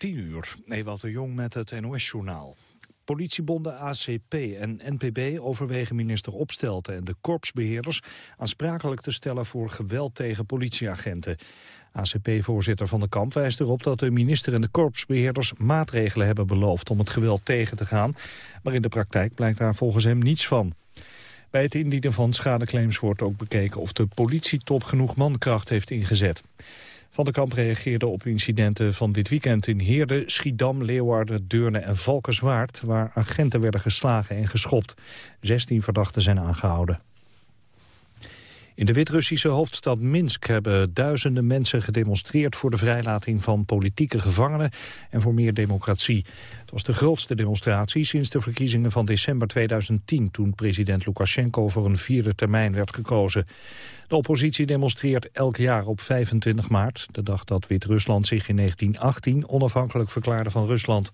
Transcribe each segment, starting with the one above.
10 uur, Ewald de Jong met het NOS-journaal. Politiebonden ACP en NPB overwegen minister Opstelten en de korpsbeheerders aansprakelijk te stellen voor geweld tegen politieagenten. ACP-voorzitter Van de Kamp wijst erop dat de minister en de korpsbeheerders maatregelen hebben beloofd om het geweld tegen te gaan. Maar in de praktijk blijkt daar volgens hem niets van. Bij het indienen van schadeclaims wordt ook bekeken of de politietop genoeg mankracht heeft ingezet. Van de Kamp reageerde op incidenten van dit weekend in Heerde, Schiedam, Leeuwarden, Deurne en Valkenswaard... waar agenten werden geslagen en geschopt. 16 verdachten zijn aangehouden. In de Wit-Russische hoofdstad Minsk hebben duizenden mensen gedemonstreerd voor de vrijlating van politieke gevangenen en voor meer democratie. Het was de grootste demonstratie sinds de verkiezingen van december 2010, toen president Lukashenko voor een vierde termijn werd gekozen. De oppositie demonstreert elk jaar op 25 maart, de dag dat Wit-Rusland zich in 1918 onafhankelijk verklaarde van Rusland.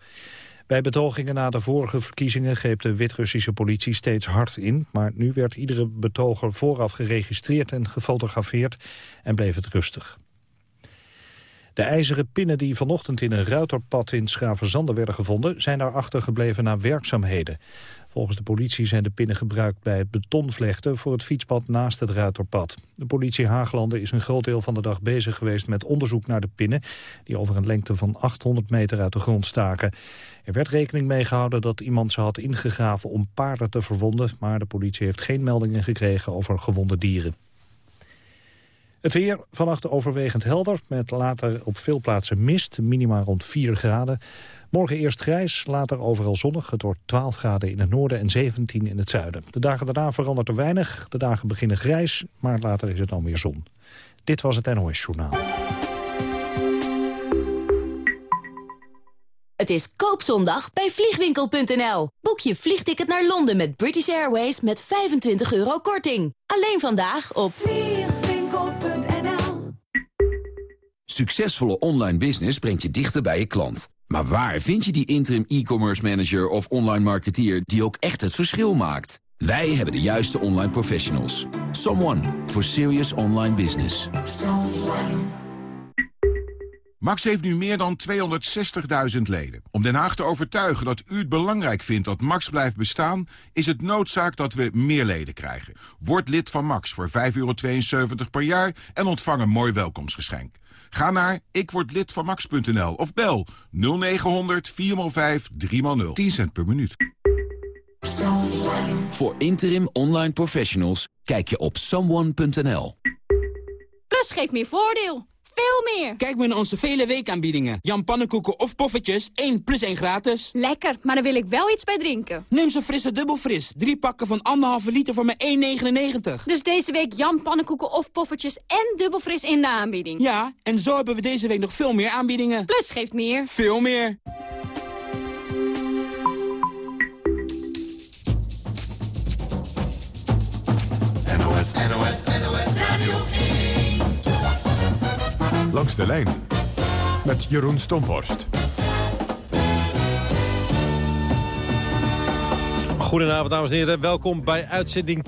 Bij betogingen na de vorige verkiezingen greep de Wit-Russische politie steeds hard in. Maar nu werd iedere betoger vooraf geregistreerd en gefotografeerd en bleef het rustig. De ijzeren pinnen die vanochtend in een ruiterpad in Schravenzande werden gevonden... zijn daar achtergebleven na werkzaamheden. Volgens de politie zijn de pinnen gebruikt bij het betonvlechten voor het fietspad naast het Ruiterpad. De politie Haaglanden is een groot deel van de dag bezig geweest met onderzoek naar de pinnen, die over een lengte van 800 meter uit de grond staken. Er werd rekening mee gehouden dat iemand ze had ingegraven om paarden te verwonden, maar de politie heeft geen meldingen gekregen over gewonde dieren. Het weer vannacht overwegend helder, met later op veel plaatsen mist, minima rond 4 graden. Morgen eerst grijs, later overal zonnig. Het wordt 12 graden in het noorden en 17 in het zuiden. De dagen daarna verandert er weinig. De dagen beginnen grijs, maar later is het dan weer zon. Dit was het NOS Journaal. Het is koopzondag bij vliegwinkel.nl. Boek je vliegticket naar Londen met British Airways met 25 euro korting. Alleen vandaag op vliegwinkel.nl. Succesvolle online business brengt je dichter bij je klant. Maar waar vind je die interim e-commerce manager of online marketeer die ook echt het verschil maakt? Wij hebben de juiste online professionals. Someone for serious online business. Max heeft nu meer dan 260.000 leden. Om Den Haag te overtuigen dat u het belangrijk vindt dat Max blijft bestaan... is het noodzaak dat we meer leden krijgen. Word lid van Max voor 5,72 per jaar en ontvang een mooi welkomstgeschenk. Ga naar ikwordlidvanmax.nl of bel 0900 405 3x0. 10 cent per minuut. Voor interim online professionals kijk je op someone.nl. Plus geeft meer voordeel. Veel meer. Kijk maar naar onze vele weekaanbiedingen. Jan Pannenkoeken of poffertjes, 1 plus 1 gratis. Lekker, maar dan wil ik wel iets bij drinken. Neem zo'n frisse dubbelfris. Drie pakken van anderhalve liter voor maar 1,99. Dus deze week Jan Pannenkoeken of poffertjes en dubbelfris in de aanbieding. Ja, en zo hebben we deze week nog veel meer aanbiedingen. Plus geeft meer. Veel meer. NOS, NOS, NOS Radio 1. Langs de lijn met Jeroen Stomhorst. Goedenavond dames en heren, welkom bij uitzending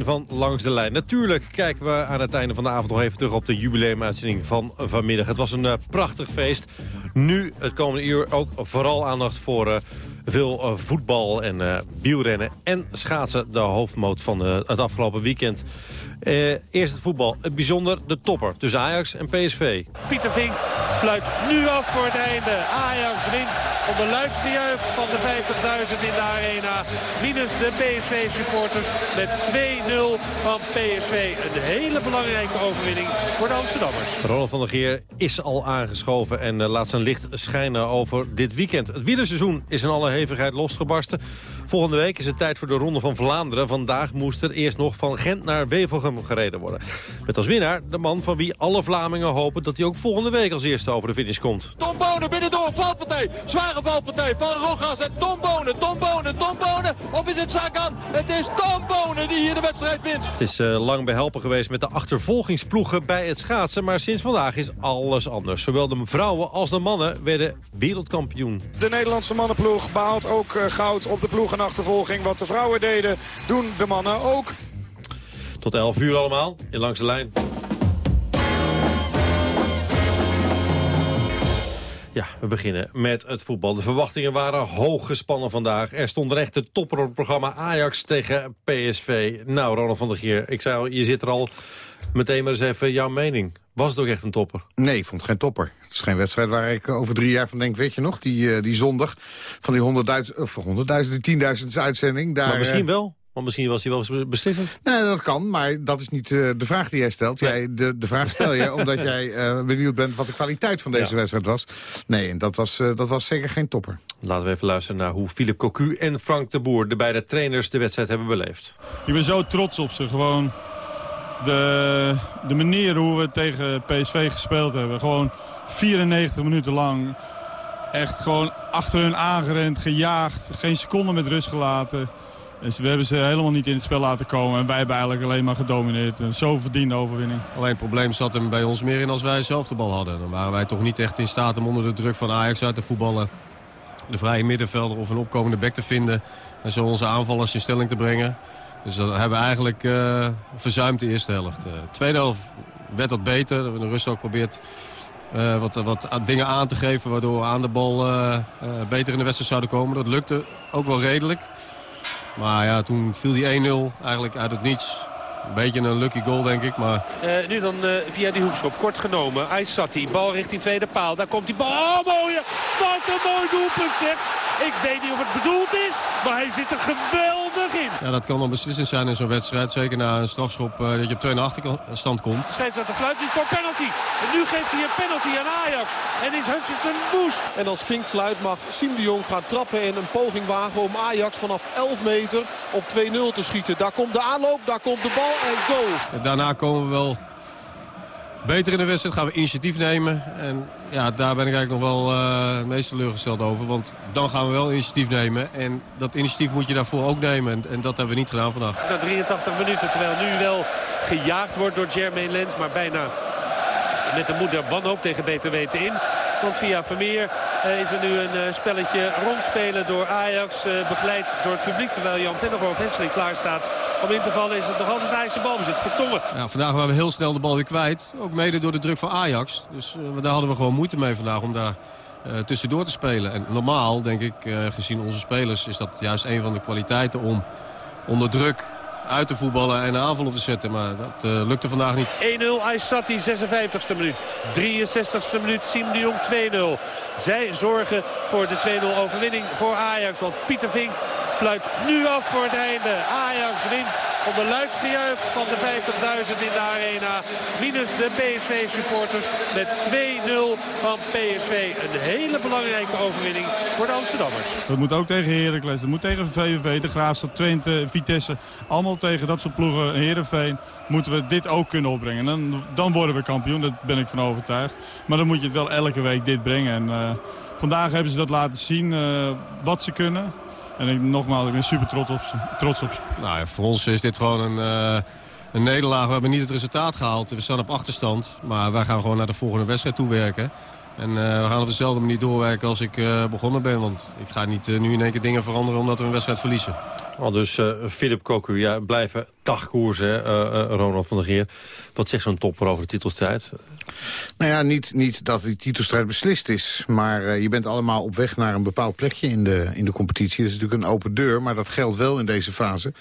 10.001 van Langs de Lijn. Natuurlijk kijken we aan het einde van de avond nog even terug op de jubileumuitzending van vanmiddag. Het was een uh, prachtig feest. Nu het komende uur ook vooral aandacht voor uh, veel uh, voetbal en wielrennen en schaatsen. De hoofdmoot van het afgelopen weekend. Eerst het voetbal. Het bijzonder de topper tussen Ajax en PSV. Pieter Vink fluit nu af voor het einde. Ajax wint onder luid gejuich van de 50.000 in de arena. Minus de PSV-supporters met 2-0 van PSV. Een hele belangrijke overwinning voor de Amsterdammers. Ronald van der Geer is al aangeschoven en uh, laat zijn licht schijnen over dit weekend. Het wielerseizoen is in alle hevigheid losgebarsten. Volgende week is het tijd voor de Ronde van Vlaanderen. Vandaag moest er eerst nog van Gent naar Wevelgem gereden worden. Met als winnaar de man van wie alle Vlamingen hopen... dat hij ook volgende week als eerste over de finish komt. Tom Bonen binnendoor, valpartij, zware valpartij van Rogas en Tom Bonen, Tom Bonen, Tom Bonen. Of is het Sagan? Het is Tom Bonen die hier de wedstrijd wint. Het is uh, lang behelpen geweest met de achtervolgingsploegen bij het schaatsen... maar sinds vandaag is alles anders. Zowel de vrouwen als de mannen werden wereldkampioen. De Nederlandse mannenploeg behaalt ook uh, goud op de ploegen achtervolging. Wat de vrouwen deden, doen de mannen ook. Tot 11 uur allemaal, in langs de lijn. Ja, we beginnen met het voetbal. De verwachtingen waren hoog gespannen vandaag. Er stond een echte topper op het programma Ajax tegen PSV. Nou, Ronald van der Geer, ik zei al, je zit er al meteen maar eens even jouw mening. Was het ook echt een topper? Nee, ik vond het geen topper. Het is geen wedstrijd waar ik over drie jaar van denk, weet je nog, die, uh, die zondag van die honderdduizend, of honderdduizend, die tienduizend uitzending. Daar, maar misschien wel. Want misschien was hij wel beslissend. Nee, dat kan, maar dat is niet uh, de vraag die jij stelt. Jij, de, de vraag stel je omdat jij uh, benieuwd bent wat de kwaliteit van deze ja. wedstrijd was. Nee, en dat was, uh, dat was zeker geen topper. Laten we even luisteren naar hoe Philip Cocu en Frank de Boer... de beide trainers de wedstrijd hebben beleefd. Ik ben zo trots op ze. Gewoon de, de manier hoe we tegen PSV gespeeld hebben. Gewoon 94 minuten lang. Echt gewoon achter hun aangerend, gejaagd. Geen seconde met rust gelaten. Dus we hebben ze helemaal niet in het spel laten komen. En wij hebben eigenlijk alleen maar gedomineerd. En zo verdiende overwinning. Alleen het probleem zat hem bij ons meer in als wij zelf de bal hadden. Dan waren wij toch niet echt in staat om onder de druk van Ajax uit te voetballen. De vrije middenvelder of een opkomende bek te vinden. En zo onze aanvallers in stelling te brengen. Dus dat hebben we eigenlijk uh, verzuimd de eerste helft. De uh, tweede helft werd dat beter. We hebben de rust ook geprobeerd uh, wat, wat dingen aan te geven... waardoor we aan de bal beter in de wedstrijd zouden komen. Dat lukte ook wel redelijk. Maar ja, toen viel die 1-0 eigenlijk uit het niets. Een beetje een lucky goal, denk ik. Maar... Uh, nu dan uh, via die hoekschop. Kort genomen. Aysati. Bal richting tweede paal. Daar komt die bal. Oh, mooie. Wat een mooi doelpunt, zeg. Ik weet niet of het bedoeld is, maar hij zit er geweldig in. Ja, dat kan dan beslissend zijn in zo'n wedstrijd. Zeker na een strafschop uh, dat je op 2 naar achterstand komt. Scheidsrechter fluit niet voor penalty. En nu geeft hij een penalty aan Ajax. En is Hutchinson woest. En als Fink fluit mag Siem de Jong gaan trappen en een poging wagen om Ajax vanaf 11 meter op 2-0 te schieten. Daar komt de aanloop, daar komt de bal en goal. En daarna komen we wel beter in de wedstrijd. Gaan we initiatief nemen. En ja, daar ben ik eigenlijk nog wel uh, het meest teleurgesteld over. Want dan gaan we wel initiatief nemen. En dat initiatief moet je daarvoor ook nemen. En, en dat hebben we niet gedaan vandaag. Na 83 minuten, terwijl nu wel gejaagd wordt door Jermaine Lens. Maar bijna met de moeder wanhoop tegen beter weten in. Want via Vermeer uh, is er nu een uh, spelletje rondspelen door Ajax. Uh, begeleid door het publiek. Terwijl Jan Tennegoor Hesseling klaar staat om in te vallen. Is het nog altijd Ajax de balbezit. Vertongen. Ja, vandaag waren we heel snel de bal weer kwijt. Ook mede door de druk van Ajax. Dus daar hadden we gewoon moeite mee vandaag om daar tussendoor te spelen. En normaal, denk ik, gezien onze spelers... is dat juist een van de kwaliteiten om onder druk uit te voetballen en een aanval op te zetten. Maar dat uh, lukte vandaag niet. 1-0 Aysati, 56e minuut. 63e minuut, Siem de Jong 2-0. Zij zorgen voor de 2-0 overwinning voor Ajax. Want Pieter Vink fluit nu af voor het einde. Ajax wint onder luid gejuich van de 50.000 in de arena. Minus de PSV-supporters met 2-0 van PSV. Een hele belangrijke overwinning voor de Amsterdammers. Dat moet ook tegen Heracles, dat moet tegen VVV, de Graafstad, Twente, Vitesse. Allemaal tegen dat soort ploegen, Heerenveen, moeten we dit ook kunnen opbrengen. Dan, dan worden we kampioen, daar ben ik van overtuigd. Maar dan moet je het wel elke week dit brengen. En, uh, vandaag hebben ze dat laten zien, uh, wat ze kunnen. En ik, nogmaals, ik ben super trots op ze. Trots op ze. Nou voor ons is dit gewoon een, uh, een nederlaag. We hebben niet het resultaat gehaald. We staan op achterstand. Maar wij gaan gewoon naar de volgende wedstrijd toewerken. En uh, we gaan op dezelfde manier doorwerken als ik uh, begonnen ben. Want ik ga niet nu in één keer dingen veranderen omdat we een wedstrijd verliezen. Al dus Philip Koku, ja, blijven dagkoersen, Ronald van der Geer. Wat zegt zo'n topper over de titelstrijd? Nou ja, niet, niet dat die titelstrijd beslist is. Maar je bent allemaal op weg naar een bepaald plekje in de, in de competitie. Dat is natuurlijk een open deur, maar dat geldt wel in deze fase.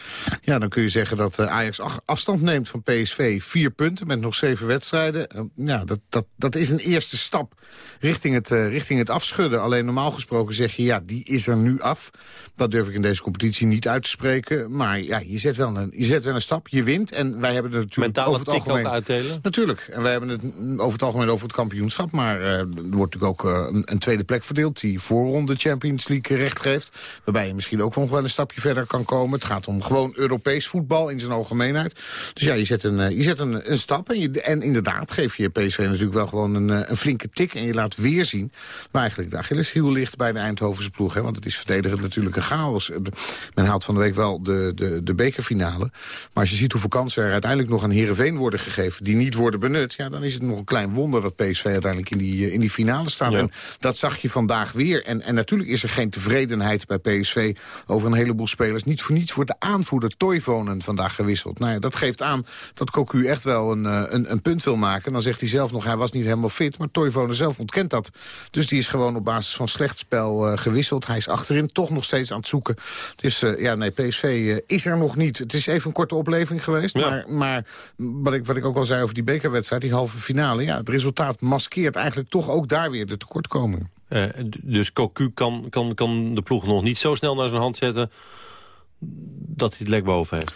Ja, dan kun je zeggen dat Ajax afstand neemt van PSV. Vier punten met nog zeven wedstrijden. Ja, dat, dat, dat is een eerste stap richting het, richting het afschudden. Alleen normaal gesproken zeg je, ja, die is er nu af. Dat durf ik in deze competitie niet uit te spreken. Maar ja, je zet wel een, je zet wel een stap, je wint. En wij hebben het natuurlijk Mentale over het algemeen... ook uitdelen? Natuurlijk. En wij hebben het over het algemeen over het kampioenschap. Maar uh, er wordt natuurlijk ook uh, een, een, tweede plek verdeeld... die voorronde Champions League recht geeft. Waarbij je misschien ook nog wel een stapje verder kan komen. Het gaat om gewoon Europees voetbal in zijn algemeenheid. Dus ja, je zet een, uh, je zet een, een stap. En, je, en inderdaad geef je PSV natuurlijk wel gewoon een, een flinke tik. En je laat weer zien waar eigenlijk de Achilleshiel ligt bij de Eindhovense ploeg. Hè, want het is verdedigend natuurlijk een chaos. Men haalt van de week wel de, de, de bekerfinale. Maar als je ziet hoeveel kansen er uiteindelijk nog aan Heerenveen worden gegeven... die niet worden benut, ja, dan is het nog een klein wonder dat PSV uiteindelijk in die, eh, in die finale staat. En dat zag je vandaag weer. En, en natuurlijk is er geen tevredenheid bij PSV over een heleboel spelers. Niet voor niets wordt de aanvoerder Toivonen vandaag gewisseld. Nou ja, dat geeft aan dat Cocu echt wel een, eh, een, een, punt wil maken. Dan zegt hij zelf nog, hij was niet helemaal fit. Maar Toivonen zelf ontkent dat. Dus die is gewoon op basis van slecht spel uh, gewisseld. Hij is achterin toch nog steeds aan het zoeken. Dus uh, ja, nee, PSV is er nog niet. Het is even een korte opleving geweest. Maar, maar wat, ik, wat ik ook al zei over die bekerwedstrijd, die halve finale... ja, het resultaat maskeert eigenlijk toch ook daar weer de tekortkomingen. dus Cocu kan, kan, kan de ploeg nog niet zo snel naar zijn hand zetten dat hij het lek boven heeft.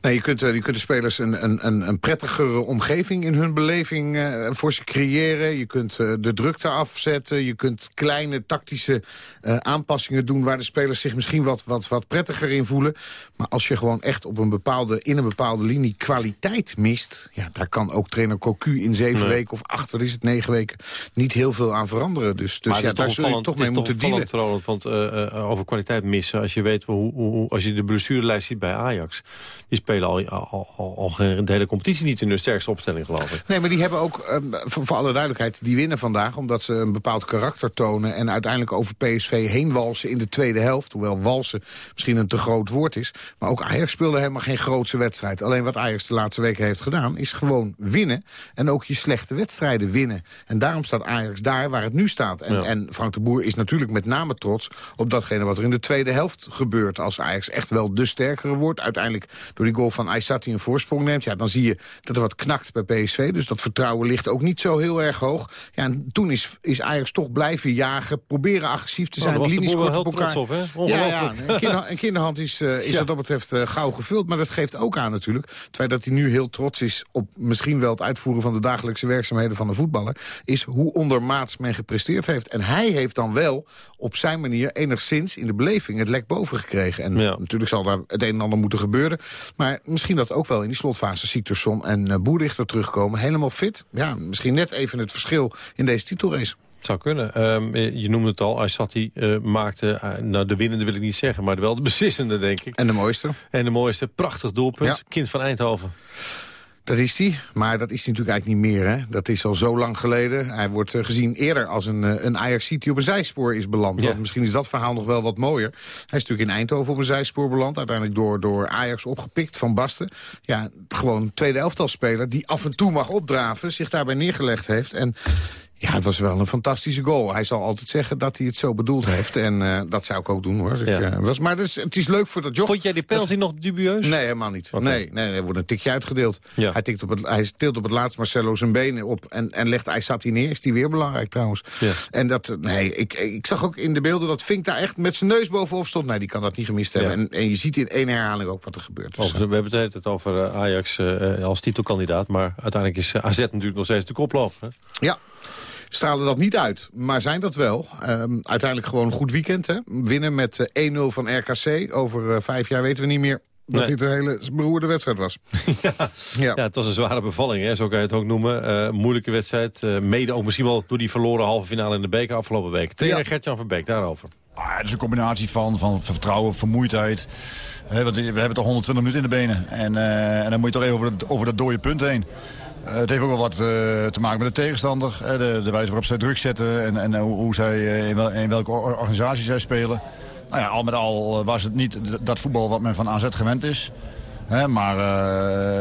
Nee, je kunt, eh, je kunt de spelers een, een, een prettigere omgeving in hun beleving uh, voor ze creëren. Je kunt uh, de drukte afzetten. Je kunt kleine tactische uh, aanpassingen doen... waar de spelers zich misschien wat, wat, wat prettiger in voelen. Maar als je gewoon echt op een bepaalde, in een bepaalde linie kwaliteit mist... Ja, daar kan ook trainer Cocu in zeven weken of acht, wat is het, negen weken... niet heel veel aan veranderen. Dus, dus ja, daar zul je toch mee moeten dealen. Want over kwaliteit missen... als je weet hoe, hoe, als je de blessurelijst ziet bij Ajax... die spelen al, al, al, al de hele competitie niet in hun sterkste opstelling, geloof ik. Nee, maar die hebben ook, um, voor, alle duidelijkheid, die winnen vandaag... omdat ze een bepaald karakter tonen... en uiteindelijk over PSV heen walsen in de tweede helft. Hoewel walsen misschien een te groot woord is. Maar ook Ajax speelde helemaal geen grootse wedstrijd. Alleen wat Ajax de laatste weken heeft gedaan, is gewoon winnen. En ook je slechte wedstrijden winnen. En daarom staat Ajax daar waar het nu staat. En, en Frank de Boer is natuurlijk met name trots op datgene wat er in de tweede helft gebeurt. Als Ajax echt wel de sterkere wordt. Uiteindelijk door die goal van Aysati een voorsprong neemt... Ja, dan zie je dat er wat knakt bij PSV. Dus dat vertrouwen ligt ook niet zo heel erg hoog. Ja, en toen is, is Ajax toch blijven jagen, proberen agressief te oh, zijn. Oh, de linies kort op elkaar. Op, ja, ja, een, kinder, een kinderhand is, uh, is wat dat betreft uh, gauw gevuld. Maar dat geeft ook aan natuurlijk. Het feit dat hij nu heel trots is op misschien wel het uitvoeren van de dagelijkse werkzaamheden van de voetballer... is hoe ondermaats men gepresteerd heeft. En hij heeft dan wel op zijn manier enigszins in de beleving het lek boven gekregen. En natuurlijk zal daar het een en ander moeten gebeuren. Maar misschien dat ook wel in die slotfase Siktersson en uh, Boerichter terugkomen. Helemaal fit. Ja, misschien net even het verschil in deze titelrace. Zou kunnen. Um, je noemde het al, Aysati uh, maakte, uh, nou de winnende wil ik niet zeggen, maar wel de beslissende denk ik. En de mooiste. En de mooiste, prachtig doelpunt. Kind van Eindhoven. Dat is hij, maar dat is hij natuurlijk eigenlijk niet meer. Hè? Dat is al zo lang geleden. Hij wordt uh, gezien eerder als een, uh, een Ajax die op een zijspoor is beland. Ja. Misschien is dat verhaal nog wel wat mooier. Hij is natuurlijk in Eindhoven op een zijspoor beland. Uiteindelijk door, door Ajax opgepikt van Basten. Ja, gewoon tweede elftalspeler die af en toe mag opdraven. Zich daarbij neergelegd heeft. En ja, het was wel een fantastische goal. Hij zal altijd zeggen dat hij het zo bedoeld heeft. En uh, dat zou ik ook doen, hoor. Ja. Ik, uh, was, maar dus, het is leuk voor dat job. Vond jij die penalty nog dubieus? Nee, helemaal niet. Okay. Nee, nee, er wordt een tikje uitgedeeld. Ja. Hij, tikt op het, hij tilt op het laatst Marcelo zijn benen op en, en legt hij zat hij neer. Is die weer belangrijk trouwens. Ja. En dat, nee, ik, ik zag ook in de beelden dat Vink daar echt met zijn neus bovenop stond. Nee, die kan dat niet gemist hebben. En, en je ziet in één herhaling ook wat er gebeurt. Dus, we hebben het over uh, Ajax als titelkandidaat. Maar uiteindelijk is AZ natuurlijk nog steeds de koploop. Hè? Ja, stralen dat niet uit, maar zijn dat wel. Um, uiteindelijk gewoon een goed weekend. Hè? Winnen met uh, 1-0 van RKC. Over uh, vijf jaar weten we niet meer dat nee. dit een hele beroerde wedstrijd was. ja. Ja. ja, het was een zware bevalling, hè? zo kan je het ook noemen. Uh, moeilijke wedstrijd, mede ook misschien wel door die verloren halve finale in de beker afgelopen week. Trainer ja. Gert-Jan van Beek, daarover. Ah, het is een combinatie van, van vertrouwen, vermoeidheid. He, want we hebben toch 120 minuten in de benen. En, en dan moet je toch even over, het, over dat dode punt heen. Uh, het heeft ook wel wat uh, te maken met de tegenstander. De, de, wijze waarop zij druk zetten en, en hoe, hoe, zij, in, wel, in, welke organisatie zij spelen. Nou ja, al met al was het niet dat voetbal wat men van AZ gewend is. Maar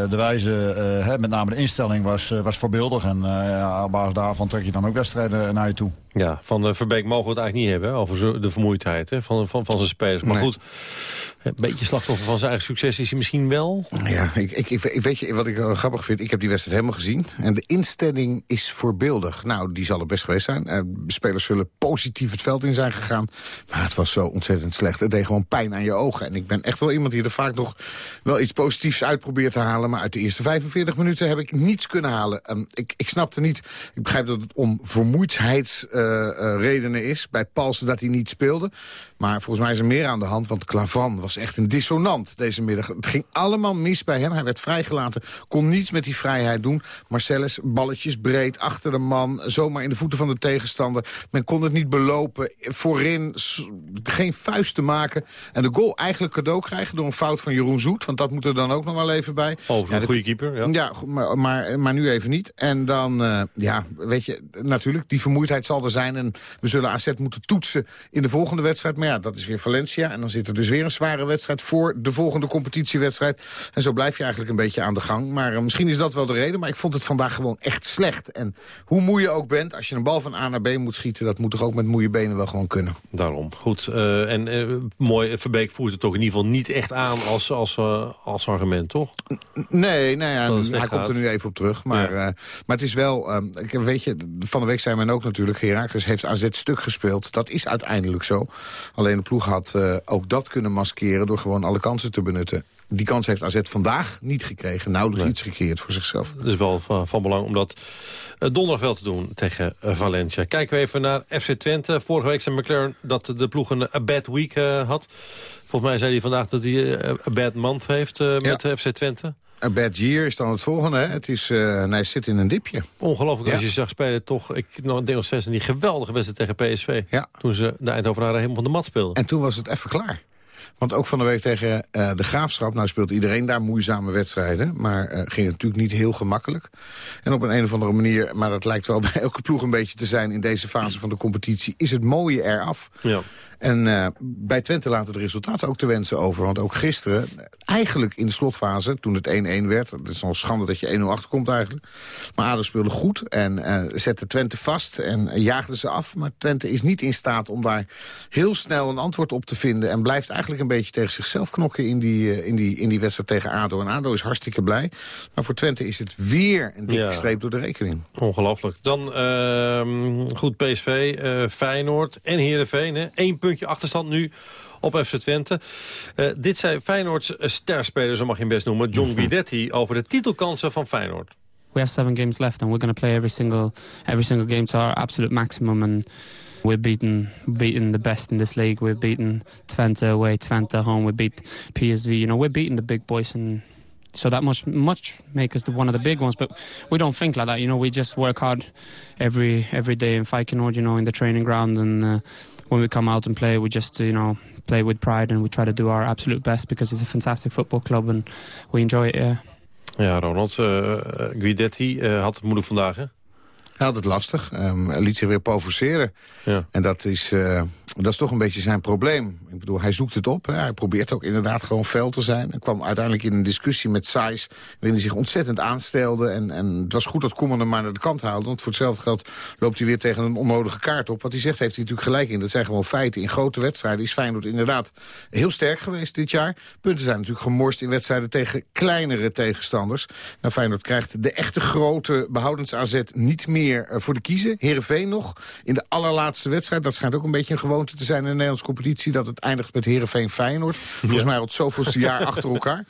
de wijze, met name de instelling, was, was voorbeeldig. En ja, op basis daarvan trek je dan ook wedstrijden naar je toe. Ja, van Verbeek mogen we het eigenlijk niet hebben over de vermoeidheid hè, van, van, van zijn spelers. Maar nee. goed, een beetje slachtoffer van zijn eigen succes is hij misschien wel. Ja, ik, ik, ik weet je wat ik grappig vind? Ik heb die wedstrijd helemaal gezien. En de instelling is voorbeeldig. Nou, die zal er best geweest zijn. Uh, spelers zullen positief het veld in zijn gegaan. Maar het was zo ontzettend slecht. Het deed gewoon pijn aan je ogen. En ik ben echt wel iemand die er vaak nog wel iets positiefs uit probeert te halen. Maar uit de eerste 45 minuten heb ik niets kunnen halen. Um, ik, ik snapte niet. Ik begrijp dat het om vermoeidheidsredenen uh, is. Bij Paulsen dat hij niet speelde. Maar volgens mij is er meer aan de hand. Want Klavan was echt een dissonant deze middag. Het ging allemaal mis bij hem. Hij werd vrijgelaten, kon niets met die vrijheid doen. Marcellus, balletjes breed, achter de man, zomaar in de voeten van de tegenstander. Men kon het niet belopen, voorin geen vuist te maken. En de goal eigenlijk cadeau krijgen door een fout van Jeroen Zoet. Want dat moet er dan ook nog wel even bij. Over een goede keeper, ja. Ja, maar, maar, maar nu even niet. En dan, uh, ja, weet je, natuurlijk, die vermoeidheid zal er zijn. En we zullen AZ moeten toetsen in de volgende wedstrijd. Maar ja, dat is weer Valencia. En dan zit er dus weer een zware wedstrijd voor de volgende competitiewedstrijd. En zo blijf je eigenlijk een beetje aan de gang. Maar uh, misschien is dat wel de reden. Maar ik vond het vandaag gewoon echt slecht. En hoe moe je ook bent, als je een bal van A naar B moet schieten... dat moet toch ook met moeie benen wel gewoon kunnen. Daarom, goed. Uh, en mooi, Verbeek voert het toch in ieder geval niet echt aan als, als, als argument, toch? Nee, nou ja, hij komt er nu even op terug. Maar, ja. maar het is wel, weet je, van de week zijn men ook natuurlijk... Herakles heeft AZ stuk gespeeld. Dat is uiteindelijk zo. Alleen de ploeg had uh, ook dat kunnen maskeren... door gewoon alle kansen te benutten. Die kans heeft AZ vandaag niet gekregen. Nauwelijks nee. iets gecreëerd voor zichzelf. Dat is wel van, van belang om dat uh, donderdag wel te doen tegen Valencia. Kijken we even naar FC Twente. Vorige week zei McLaren dat de ploeg een a bad week had. Volgens mij zei hij vandaag dat hij een bad month heeft met ja. FC Twente. A bad year is dan het volgende. Hè? Het is, uh, nee, zit in een dipje. Ongelooflijk ja. als je zag spelen. Toch, ik denk nog steeds in die geweldige wedstrijd tegen PSV. Ja. Toen ze de Eindhovenaren helemaal van de mat speelden. En toen was het even klaar. Want ook van de week tegen uh, de Graafschap... nou speelt iedereen daar moeizame wedstrijden... maar uh, ging het natuurlijk niet heel gemakkelijk. En op een, een of andere manier, maar dat lijkt wel bij elke ploeg een beetje te zijn... in deze fase van de competitie, is het mooie eraf. Ja. En uh, bij Twente laten de resultaten ook te wensen over. Want ook gisteren, eigenlijk in de slotfase, toen het 1-1 werd... het is nog schande dat je 1-0 achterkomt eigenlijk... maar ADO speelde goed en uh, zette Twente vast en jaagde ze af. Maar Twente is niet in staat om daar heel snel een antwoord op te vinden... en blijft eigenlijk een beetje tegen zichzelf knokken in die, in die, in die wedstrijd tegen ADO. En ADO is hartstikke blij. Maar voor Twente is het weer een dikke ja. streep door de rekening. Ongelooflijk. Dan uh, goed PSV, Feyenoord en Heerenveen. Hè? Eén puntje achterstand nu op FC Twente. Uh, dit zei Feyenoords sterspeler, zo mag je hem best noemen, John Guidetti... over de titelkansen van Feyenoord. We have seven games left and we're going to play every single, every single game to our absolute maximum... and we're beating, beating the best in this league. We're beating Twente away, Twente home. We beat PSV. You know, we're beating the big boys and so that must much make us the, one of the big ones. But we don't think like that. You know, we just work hard every every day in Feyenoord, you know, in the training ground. And uh, when we come out and play, we just, you know, play with pride. And we try to do our absolute best because it's a fantastic football club and we enjoy it, yeah. Ja, Ronald, uh, Guidetti uh, had het moeilijk vandaag, hè? Hij had het lastig. Um, hij liet zich weer provoceren. Ja. En dat is, uh, dat is toch een beetje zijn probleem. Ik bedoel, hij zoekt het op. Hij probeert ook inderdaad gewoon fel te zijn. Hij kwam uiteindelijk in een discussie met Saiz... waarin hij zich ontzettend aanstelde. En, en het was goed dat Koeman hem maar naar de kant haalde. Want voor hetzelfde geld loopt hij weer tegen een onnodige kaart op. Wat hij zegt heeft hij natuurlijk gelijk in. Dat zijn gewoon feiten. In grote wedstrijden is Feyenoord inderdaad heel sterk geweest dit jaar. Punten zijn natuurlijk gemorst in wedstrijden tegen kleinere tegenstanders. Nou, Feyenoord krijgt de echte grote behoudens niet meer voor de kiezen. Heerenveen nog in de allerlaatste wedstrijd. Dat schijnt ook een beetje een te zijn in de Nederlandse competitie... dat het eindigt met Heerenveen Feyenoord. Volgens mij al het zoveelste jaar achter elkaar.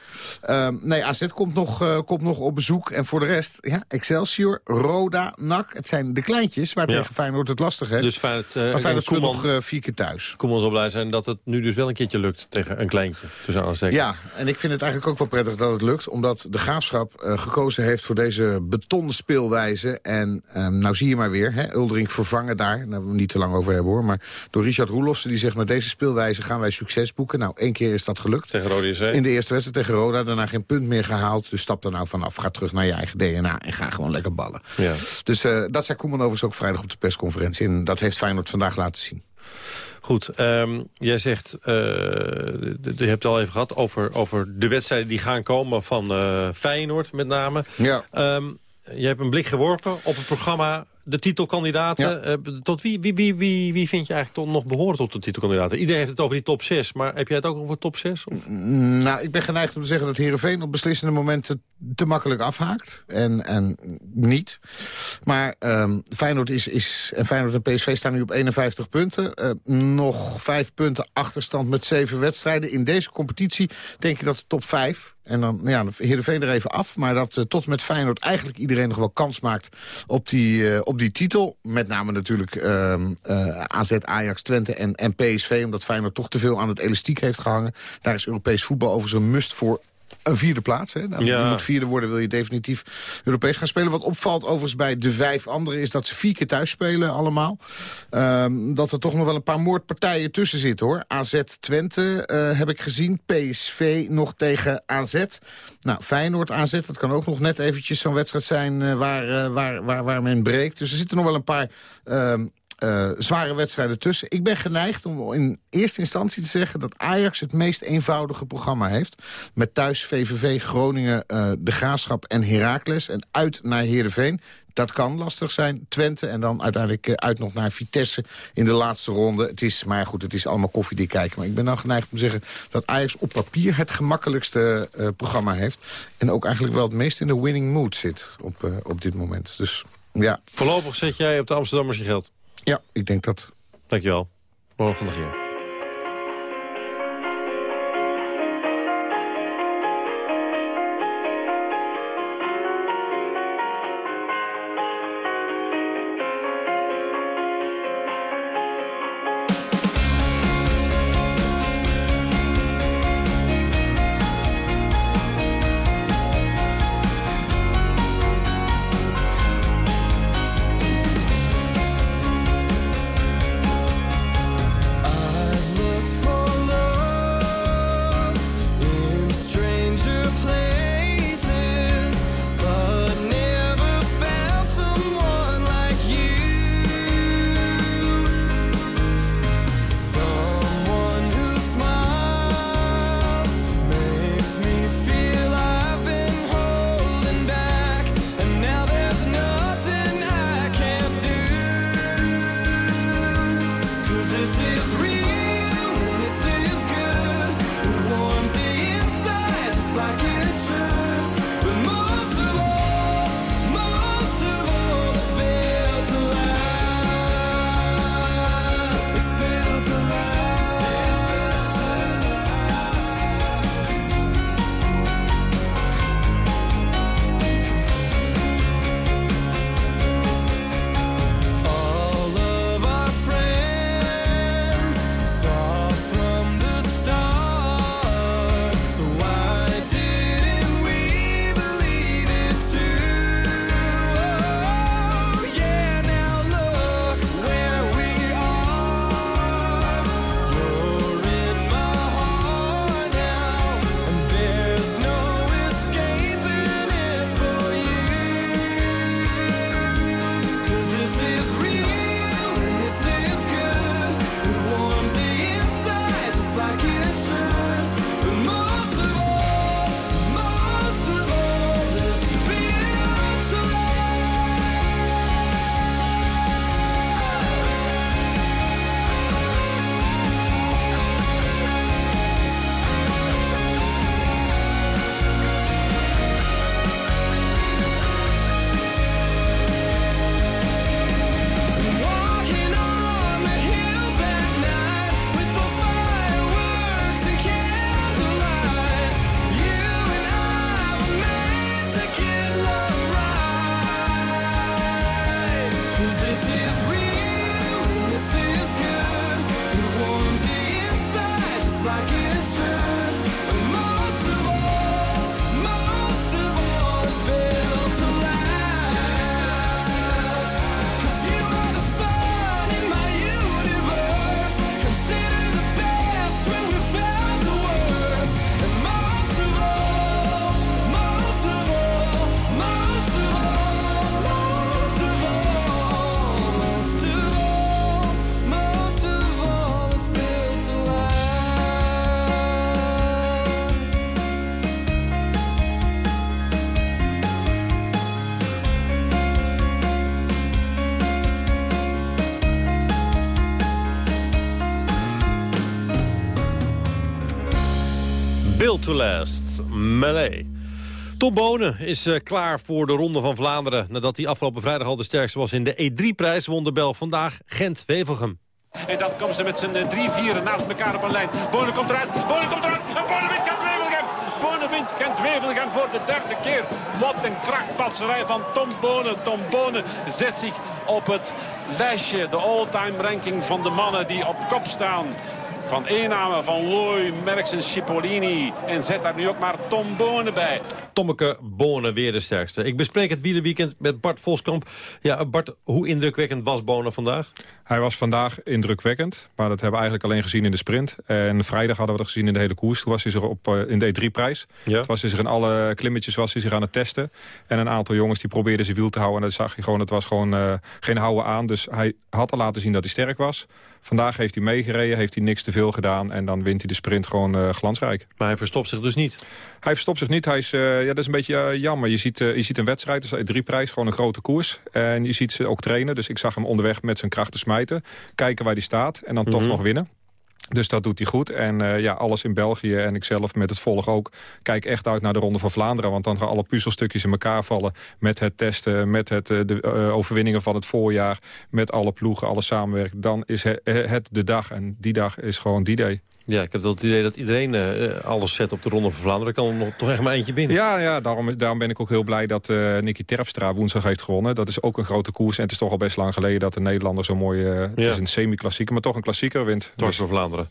Um, nee, AZ komt nog, uh, komt nog op bezoek. En voor de rest, ja, Excelsior, Roda, NAC. Het zijn de kleintjes waar tegen Feyenoord het lastig heeft. Dus Feyenoord, uh, maar Feyenoord speelt nog uh, vier keer thuis. Koeman zal blij zijn dat het nu dus wel een keertje lukt tegen een kleintje. Ja, en ik vind het eigenlijk ook wel prettig dat het lukt. Omdat de Graafschap gekozen heeft voor deze betonnen speelwijze. En um, nou zie je maar weer, hè, Uldering vervangen daar. Daar hebben we niet te lang over hebben hoor. Maar door Richard Roelofsen die zegt met deze speelwijze gaan wij succes boeken. Nou, één keer is dat gelukt. Tegen Roda JC. In de eerste wedstrijd tegen Roda. Daarna geen punt meer gehaald. Dus stap er nou vanaf. Ga terug naar je eigen DNA en ga gewoon lekker ballen. Ja. Dus uh, dat zei Koeman overigens ook vrijdag op de persconferentie. En dat heeft Feyenoord vandaag laten zien. Goed, um, jij zegt, uh, je hebt het al even gehad over, over de wedstrijden die gaan komen van uh, Feyenoord met name. Ja. Um, je hebt een blik geworpen op het programma de titelkandidaten. Ja. Uh, tot wie, wie, wie, wie, wie vind je eigenlijk nog behoren tot de titelkandidaten? Iedereen heeft het over die top 6, maar heb jij het ook over top 6? Of? Nou, ik ben geneigd om te zeggen dat Heerenveen op beslissende momenten te makkelijk afhaakt. En, en niet. Maar um, Feyenoord, is, is, en Feyenoord en PSV staan nu op 51 punten. Uh, nog vijf punten achterstand met zeven wedstrijden. In deze competitie denk ik dat de top 5 En dan, ja, Heerenveen er even af. Maar dat uh, tot met Feyenoord eigenlijk iedereen nog wel kans maakt op die, uh, op die titel. Met name natuurlijk uh, AZ, Ajax, Twente en, en PSV. Omdat Feyenoord toch te veel aan het elastiek heeft gehangen. Daar is Europees voetbal overigens een must voor een vierde plaats. Hè? Nou, ja. Je moet vierde worden, wil je definitief Europees gaan spelen. Wat opvalt overigens bij de vijf anderen... is dat ze vier keer thuis spelen allemaal. Um, dat er toch nog wel een paar moordpartijen tussen zitten, hoor. AZ Twente uh, heb ik gezien. PSV nog tegen AZ. Nou, Feyenoord AZ, dat kan ook nog net eventjes zo'n wedstrijd zijn... Uh, waar, uh, waar, waar, waar men breekt. Dus er zitten nog wel een paar... Uh, uh, zware wedstrijden tussen. Ik ben geneigd om in eerste instantie te zeggen... dat Ajax het meest eenvoudige programma heeft. Met thuis VVV, Groningen, uh, De Graafschap en Heracles. En uit naar Heerenveen. Dat kan lastig zijn. Twente en dan uiteindelijk uh, uit nog naar Vitesse in de laatste ronde. Het is, maar goed, het is allemaal koffiedik kijken. Maar ik ben dan geneigd om te zeggen dat Ajax op papier het gemakkelijkste programma heeft. En ook eigenlijk wel het meest in de winning mood zit op, op dit moment. Dus ja. Voorlopig zet jij op de Amsterdammers je geld? Ja, ik denk dat. Dankjewel. Morgen van de Geer. To Last, Melee. Tom Bonen is uh, klaar voor de Ronde van Vlaanderen... nadat hij afgelopen vrijdag al de sterkste was in de E3-prijs... won de Bel vandaag Gent-Wevelgem. En dan komen ze met z'n drie, vieren naast elkaar op een lijn. Bonen komt eruit, Bonen komt eruit, en Bonen wint Gent-Wevelgem. Bonen wint Gent-Wevelgem voor de derde keer. Wat een krachtpatserij van Tom Bonen. Tom Bonen zet zich op het lijstje, de all-time ranking van de mannen die op kop staan. Van Eename, Van Looy, Merckx en Cipollini. En zet daar nu ook maar Tom Bonen bij. Tommeke Bonen weer de sterkste. Ik bespreek het wielerweekend met Bart Volskamp. Ja, Bart, hoe indrukwekkend was Bonen vandaag? Hij was vandaag indrukwekkend, maar dat hebben we eigenlijk alleen gezien in de sprint. En vrijdag hadden we het gezien in de hele koers. Toen was hij zich op, uh, in de E3-prijs. Ja. Toen was hij zich in alle klimmetjes was hij zich aan het testen. En een aantal jongens die probeerden zijn wiel te houden. En dat zag je gewoon, het was gewoon uh, geen houden aan. Dus hij had al laten zien dat hij sterk was. Vandaag heeft hij meegereden, heeft hij niks te veel gedaan... en dan wint hij de sprint gewoon uh, glansrijk. Maar hij verstopt zich dus niet? Hij verstopt zich niet. Hij is, uh, ja, dat is een beetje uh, jammer. Je ziet, je ziet een wedstrijd, dus drie prijs, gewoon een grote koers. En je ziet ze ook trainen. Dus ik zag hem onderweg met zijn krachten smijten. Kijken waar hij staat en dan mm -hmm. toch nog winnen. Dus dat doet hij goed. En uh, ja, alles in België en ik zelf met het volg ook... kijk echt uit naar de Ronde van Vlaanderen. Want dan gaan alle puzzelstukjes in elkaar vallen... met het testen, met het, uh, de uh, overwinningen van het voorjaar... met alle ploegen, alle samenwerking. Dan is het, het de dag. En die dag is gewoon die day. Ja, ik heb wel het idee dat iedereen uh, alles zet op de Ronde van Vlaanderen. kan er nog toch echt maar eentje winnen. Ja, ja daarom, daarom ben ik ook heel blij dat uh, Nicky Terpstra woensdag heeft gewonnen. Dat is ook een grote koers. En het is toch al best lang geleden dat de Nederlander zo mooi... Uh, het ja. is een semi-klassieker, maar toch een klassieker wint. Dwars van Vlaanderen.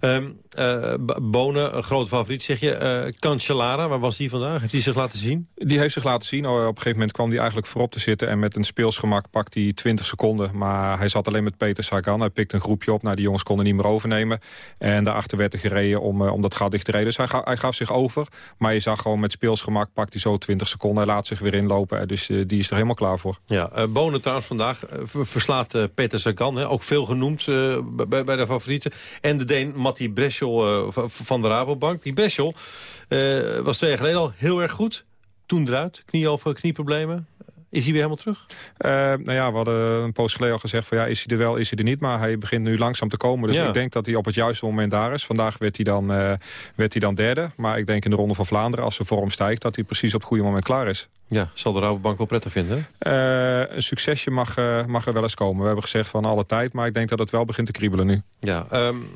Um, uh, Bonen, een groot favoriet, zeg je. Uh, Cancellara, waar was die vandaag? Heeft hij zich laten zien? Die heeft zich laten zien. Oh, op een gegeven moment kwam hij eigenlijk voorop te zitten... en met een speelsgemak pakt hij 20 seconden. Maar hij zat alleen met Peter Sagan. Hij pikte een groepje op. Nou, die jongens konden niet meer overnemen. En daarachter werd er gereden om, uh, om dat gat dicht te rijden. Dus hij, ga, hij, gaf zich over. Maar je zag gewoon met speelsgemak pakt hij zo 20 seconden. Hij laat zich weer inlopen. Dus die is er helemaal klaar voor. Ja, Bonen trouwens vandaag verslaat Peter Sagan. Hè, ook veel genoemd bij, bij de favorieten. En de Deen Matti Brescia uh, van de Rabobank. Die Breschel uh, was twee jaar geleden al heel erg goed. Toen eruit, knie over knieproblemen. Is hij weer helemaal terug? Uh, nou ja, we hadden een poos geleden al gezegd... van ja, is hij er wel, is hij er niet. Maar hij begint nu langzaam te komen. Dus ja. ik denk dat hij op het juiste moment daar is. Vandaag werd hij, dan, uh, werd hij dan derde. Maar ik denk in de Ronde van Vlaanderen, als zijn vorm stijgt... dat hij precies op het goede moment klaar is. Ja, zal de Rabobank wel prettig vinden? Uh, een succesje mag, mag er wel eens komen. We hebben gezegd van alle tijd, maar ik denk dat het wel begint te kriebelen nu. Ja, um,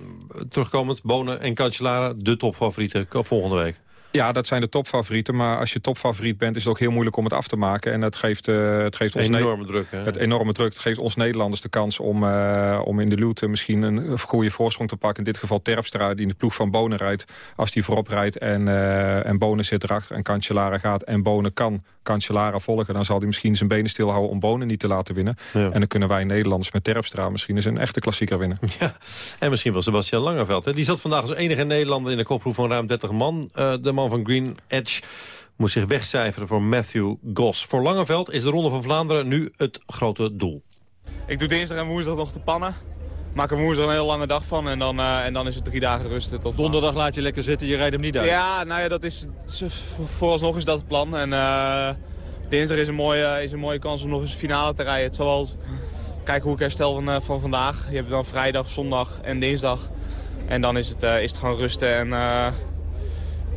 terugkomend, Bonen en Cancellara, de topfavorieten volgende week. Ja, dat zijn de topfavorieten. Maar als je topfavoriet bent, is het ook heel moeilijk om het af te maken. En het geeft, uh, het geeft ons... Enorme druk, hè? Het enorme druk. Het geeft ons Nederlanders de kans om, uh, om in de Lute misschien een goede voorsprong te pakken. In dit geval Terpstra, die in de ploeg van Bonen rijdt. Als die voorop rijdt en, uh, en Bonen zit erachter en Cancellara gaat... en Bonen kan Cancellara volgen... dan zal hij misschien zijn benen stilhouden om Bonen niet te laten winnen. Ja. En dan kunnen wij Nederlanders met Terpstra misschien eens een echte klassieker winnen. Ja, en misschien wel Sebastian Langeveld. Hè? Die zat vandaag als enige Nederlander in de koproep van ruim 30 man. de man van Green Edge moet zich wegcijferen voor Matthew Goss. Voor Langeveld is de Ronde van Vlaanderen nu het grote doel. Ik doe dinsdag en woensdag nog de pannen. Maak er woensdag een hele lange dag van en dan, uh, en dan is het drie dagen rusten. Tot Donderdag laat je lekker zitten, je rijdt hem niet uit. Ja, nou ja, dat is, vooralsnog is dat het plan. En uh, dinsdag is een, mooie, is een mooie kans om nog eens finale te rijden. Het zal wel kijken hoe ik herstel van, uh, van vandaag. Je hebt dan vrijdag, zondag en dinsdag. En dan is het, is het gewoon rusten en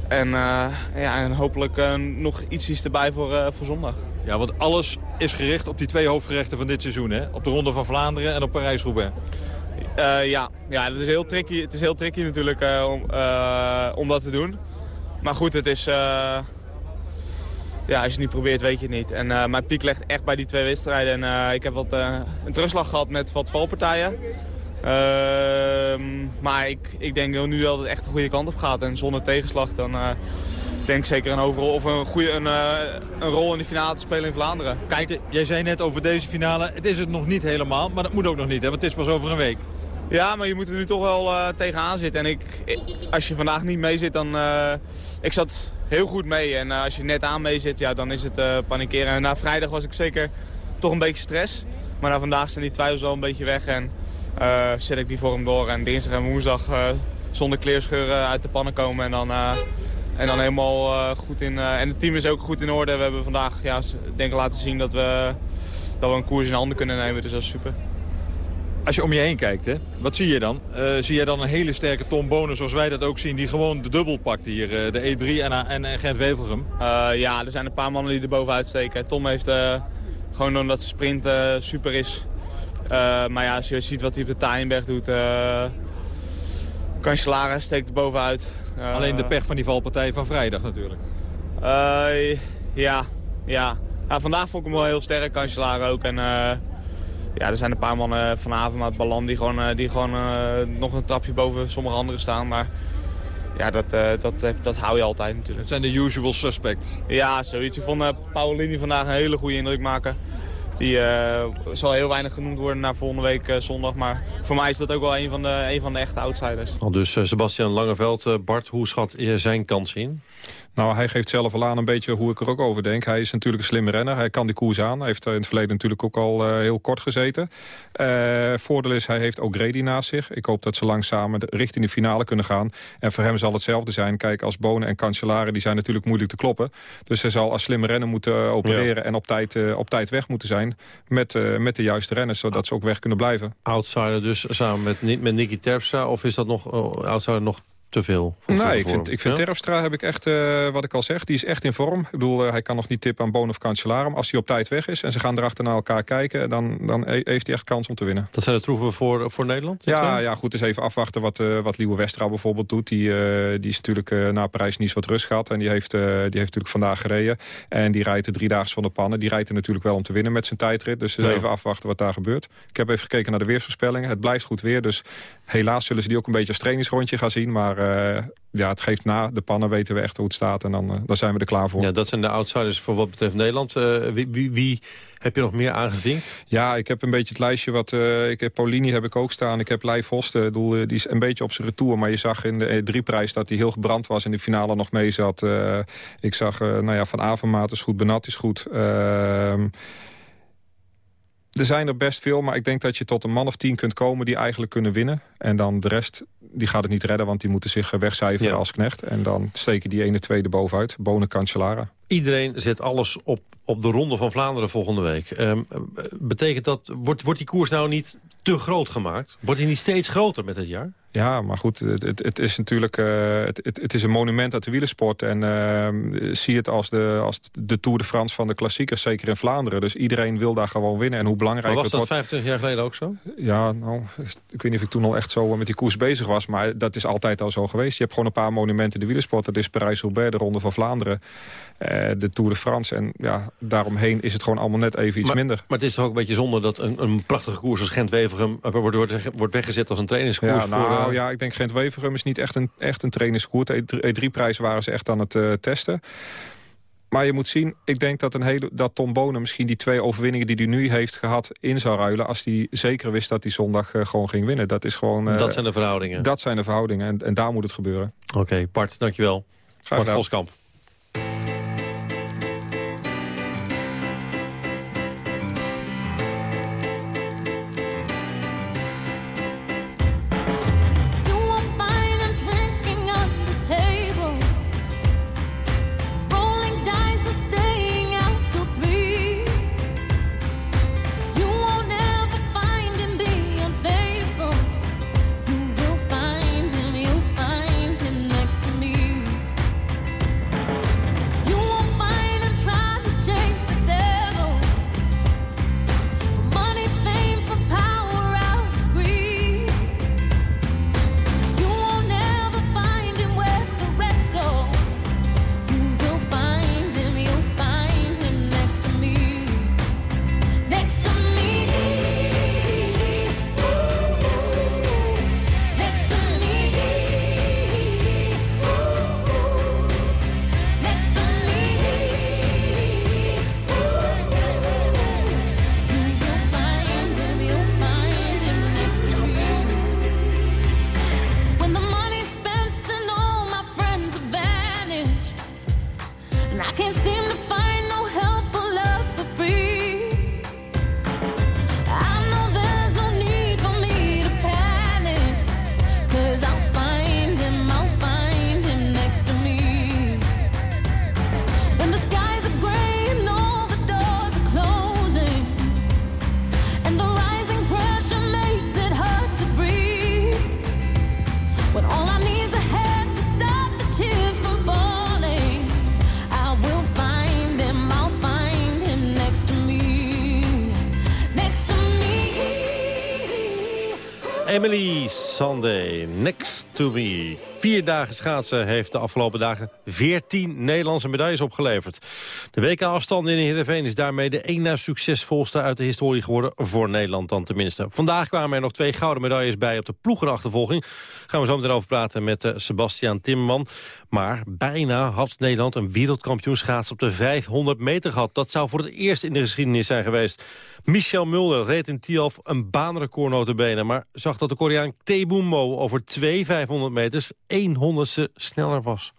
en, uh, ja, en hopelijk uh, nog ietsjes erbij voor, uh, voor zondag. Ja, want alles is gericht op die twee hoofdgerechten van dit seizoen, hè? Op de Ronde van Vlaanderen en op Parijs-Roubaix. Ja, ja het, is heel tricky, het is heel tricky natuurlijk om, om dat te doen. Maar goed, het is... ja, als je het niet probeert, weet je het niet. En mijn piek ligt echt bij die twee wedstrijden. En ik heb wat, een terugslag gehad met wat valpartijen. Uh, maar ik, ik denk nu wel dat het echt de goede kant op gaat. En zonder tegenslag dan denk zeker een overal of een, goede, een, uh, een rol in de finale te spelen in Vlaanderen. Kijk, jij zei net over deze finale, het is het nog niet helemaal, maar dat moet ook nog niet, hè? want het is pas over een week. Ja, maar je moet er nu toch wel uh, tegenaan zitten. En ik, als je vandaag niet mee zit, dan... ik zat heel goed mee. En als je net aan mee zit, ja, dan is het panikeren. En na vrijdag was ik zeker toch een beetje stress. Maar na vandaag zijn die twijfels wel een beetje weg. En zet ik die vorm door. En dinsdag en woensdag zonder kleerscheuren uit de pannen komen. En dan, en dan helemaal goed in... en het team is ook goed in orde. We hebben vandaag ja, denk ik laten zien dat we, dat we een koers in handen kunnen nemen. Dus dat is super. Als je om je heen kijkt, hè, wat zie je dan? zie je dan een hele sterke Tom Bonen zoals wij dat ook zien... die gewoon de dubbel pakt hier, de E3 en, en, en Gent-Wevelgem? ja, er zijn een paar mannen die er bovenuit steken. Tom heeft gewoon omdat zijn sprint super is... Maar ja, als je ziet wat hij op de Taaienberg doet... Cancellara steekt er bovenuit. Uh, Alleen de pech van die valpartij van vrijdag natuurlijk. Uh, ja, ja. ja. Vandaag vond ik hem wel heel sterk, Cancellara ook. En uh, ja, er zijn een paar mannen vanavond met Ballan die gewoon, die gewoon nog een trapje boven sommige anderen staan. Maar ja, dat, dat, dat, dat hou je altijd natuurlijk. Het zijn de usual suspects. Ja, zoiets. Ik vond Paulini vandaag een hele goede indruk maken. Die uh, zal heel weinig genoemd worden naar volgende week uh, zondag. Maar voor mij is dat ook wel een van de, een van de echte outsiders. Al dus uh, Sebastian Langeveld. Bart, hoe schat je zijn kans in? Nou, hij geeft zelf al aan een beetje hoe ik er ook over denk. Hij is natuurlijk een slimme renner. Hij kan die koers aan. Hij heeft in het verleden natuurlijk ook al uh, heel kort gezeten. Uh, voordeel is, hij heeft ook Grady naast zich. Ik hoop dat ze lang samen richting de finale kunnen gaan. En voor hem zal hetzelfde zijn. Kijk, als Bonen en Cancellara, die zijn natuurlijk moeilijk te kloppen. Dus hij zal als slimme renner moeten opereren... Ja. en op tijd, uh, op tijd weg moeten zijn met, met de juiste renners... zodat ze ook weg kunnen blijven. Outsider dus samen met, met Nicky Terpstra? Of is dat nog outsider nog te veel? Nee, ik vind, ik vind ja? Terpstra heb ik echt, uh, wat ik al zeg, die is echt in vorm. Ik bedoel, uh, hij kan nog niet tippen aan Boon of Cancellarum. Als hij op tijd weg is en ze gaan erachter naar elkaar kijken... dan, dan heeft hij echt kans om te winnen. Dat zijn de troeven voor, voor Nederland? Ja, ja, goed, dus even afwachten wat, uh, wat Liewe Westra bijvoorbeeld doet. Die, die is natuurlijk na Parijs niet wat rust gehad. En die heeft, die heeft natuurlijk vandaag gereden. En die rijdt de driedaags van de pannen. Die rijdt er natuurlijk wel om te winnen met zijn tijdrit. Dus ja. even afwachten wat daar gebeurt. Ik heb even gekeken naar de weersvoorspellingen. Het blijft goed weer, dus helaas zullen ze die ook een beetje als trainingsrondje gaan zien. Maar uh, ja, het geeft na de pannen, weten we echt hoe het staat. En dan, uh, dan zijn we er klaar voor. Ja, dat zijn de outsiders voor wat betreft Nederland. Uh, wie, wie, wie, heb je nog meer aangevinkt? Ja, ik heb een beetje het lijstje wat... ik heb Paulini heb ik ook staan. Ik heb Leif Hoste. Die is een beetje op zijn retour. Maar je zag in de E3-prijs dat hij heel gebrand was. En de finale nog mee zat. ik zag, nou ja, Van Avermaat is goed. Benat is goed. Ehm, er zijn er best veel, maar ik denk dat je tot een man of tien kunt komen... die eigenlijk kunnen winnen. En dan de rest, die gaat het niet redden... want die moeten zich wegcijferen ja. als knecht. En dan steken die ene tweede bovenuit. Bonen Cancellara. Iedereen zet alles op, op de Ronde van Vlaanderen volgende week. Um, betekent dat, wordt, wordt die koers nou niet te groot gemaakt? Wordt hij niet steeds groter met het jaar? Ja, maar goed, het, het, het is natuurlijk uh, het, het, is een monument uit de wielersport. En uh, zie het als de, als de Tour de France van de klassiekers, zeker in Vlaanderen. Dus iedereen wil daar gewoon winnen. En hoe belangrijk maar was dat wordt... 25 jaar geleden ook zo? Ja, nou, ik weet niet of ik toen al echt zo met die koers bezig was. Maar dat is altijd al zo geweest. Je hebt gewoon een paar monumenten in de wielersport. Dat is Parijs-Roubaix, de Ronde van Vlaanderen, uh, de Tour de France. En ja, daaromheen is het gewoon allemaal net even iets maar, minder. Maar het is toch ook een beetje zonde dat een, een prachtige koers als Gent-Wevergem... Wordt, wordt, wordt weggezet als een trainingskoers ja, nou, voor... ja, ik denk Gent-Wevergem is niet echt een, echt een trainingskoers. De E3-prijs waren ze echt aan het testen. Maar je moet zien, ik denk dat, een hele, dat Tom Bonen misschien die twee overwinningen die hij nu heeft gehad in zou ruilen. Als hij zeker wist dat hij zondag uh, gewoon ging winnen. Dat is gewoon... Uh, dat zijn de verhoudingen. Dat zijn de verhoudingen en, en daar moet het gebeuren. Oké, okay, Bart, dankjewel. Graag Bart Voskamp. Emily Sunday, Next to Me. Vier dagen schaatsen heeft de afgelopen dagen 14 Nederlandse medailles opgeleverd. De WK-afstand in Heerenveen is daarmee de één na succesvolste uit de historie geworden voor Nederland dan tenminste. Vandaag kwamen er nog twee gouden medailles bij op de ploegenachtervolging. Gaan we zo meteen over praten met uh, Sebastian Timmerman. Maar bijna had Nederland een wereldkampioen schaatsen op de 500 meter gehad. Dat zou voor het eerst in de geschiedenis zijn geweest. Michel Mulder reed in Tialf een baanrecord notabene... maar zag dat de Koreaan Mo over twee 500 meters 100ste sneller was.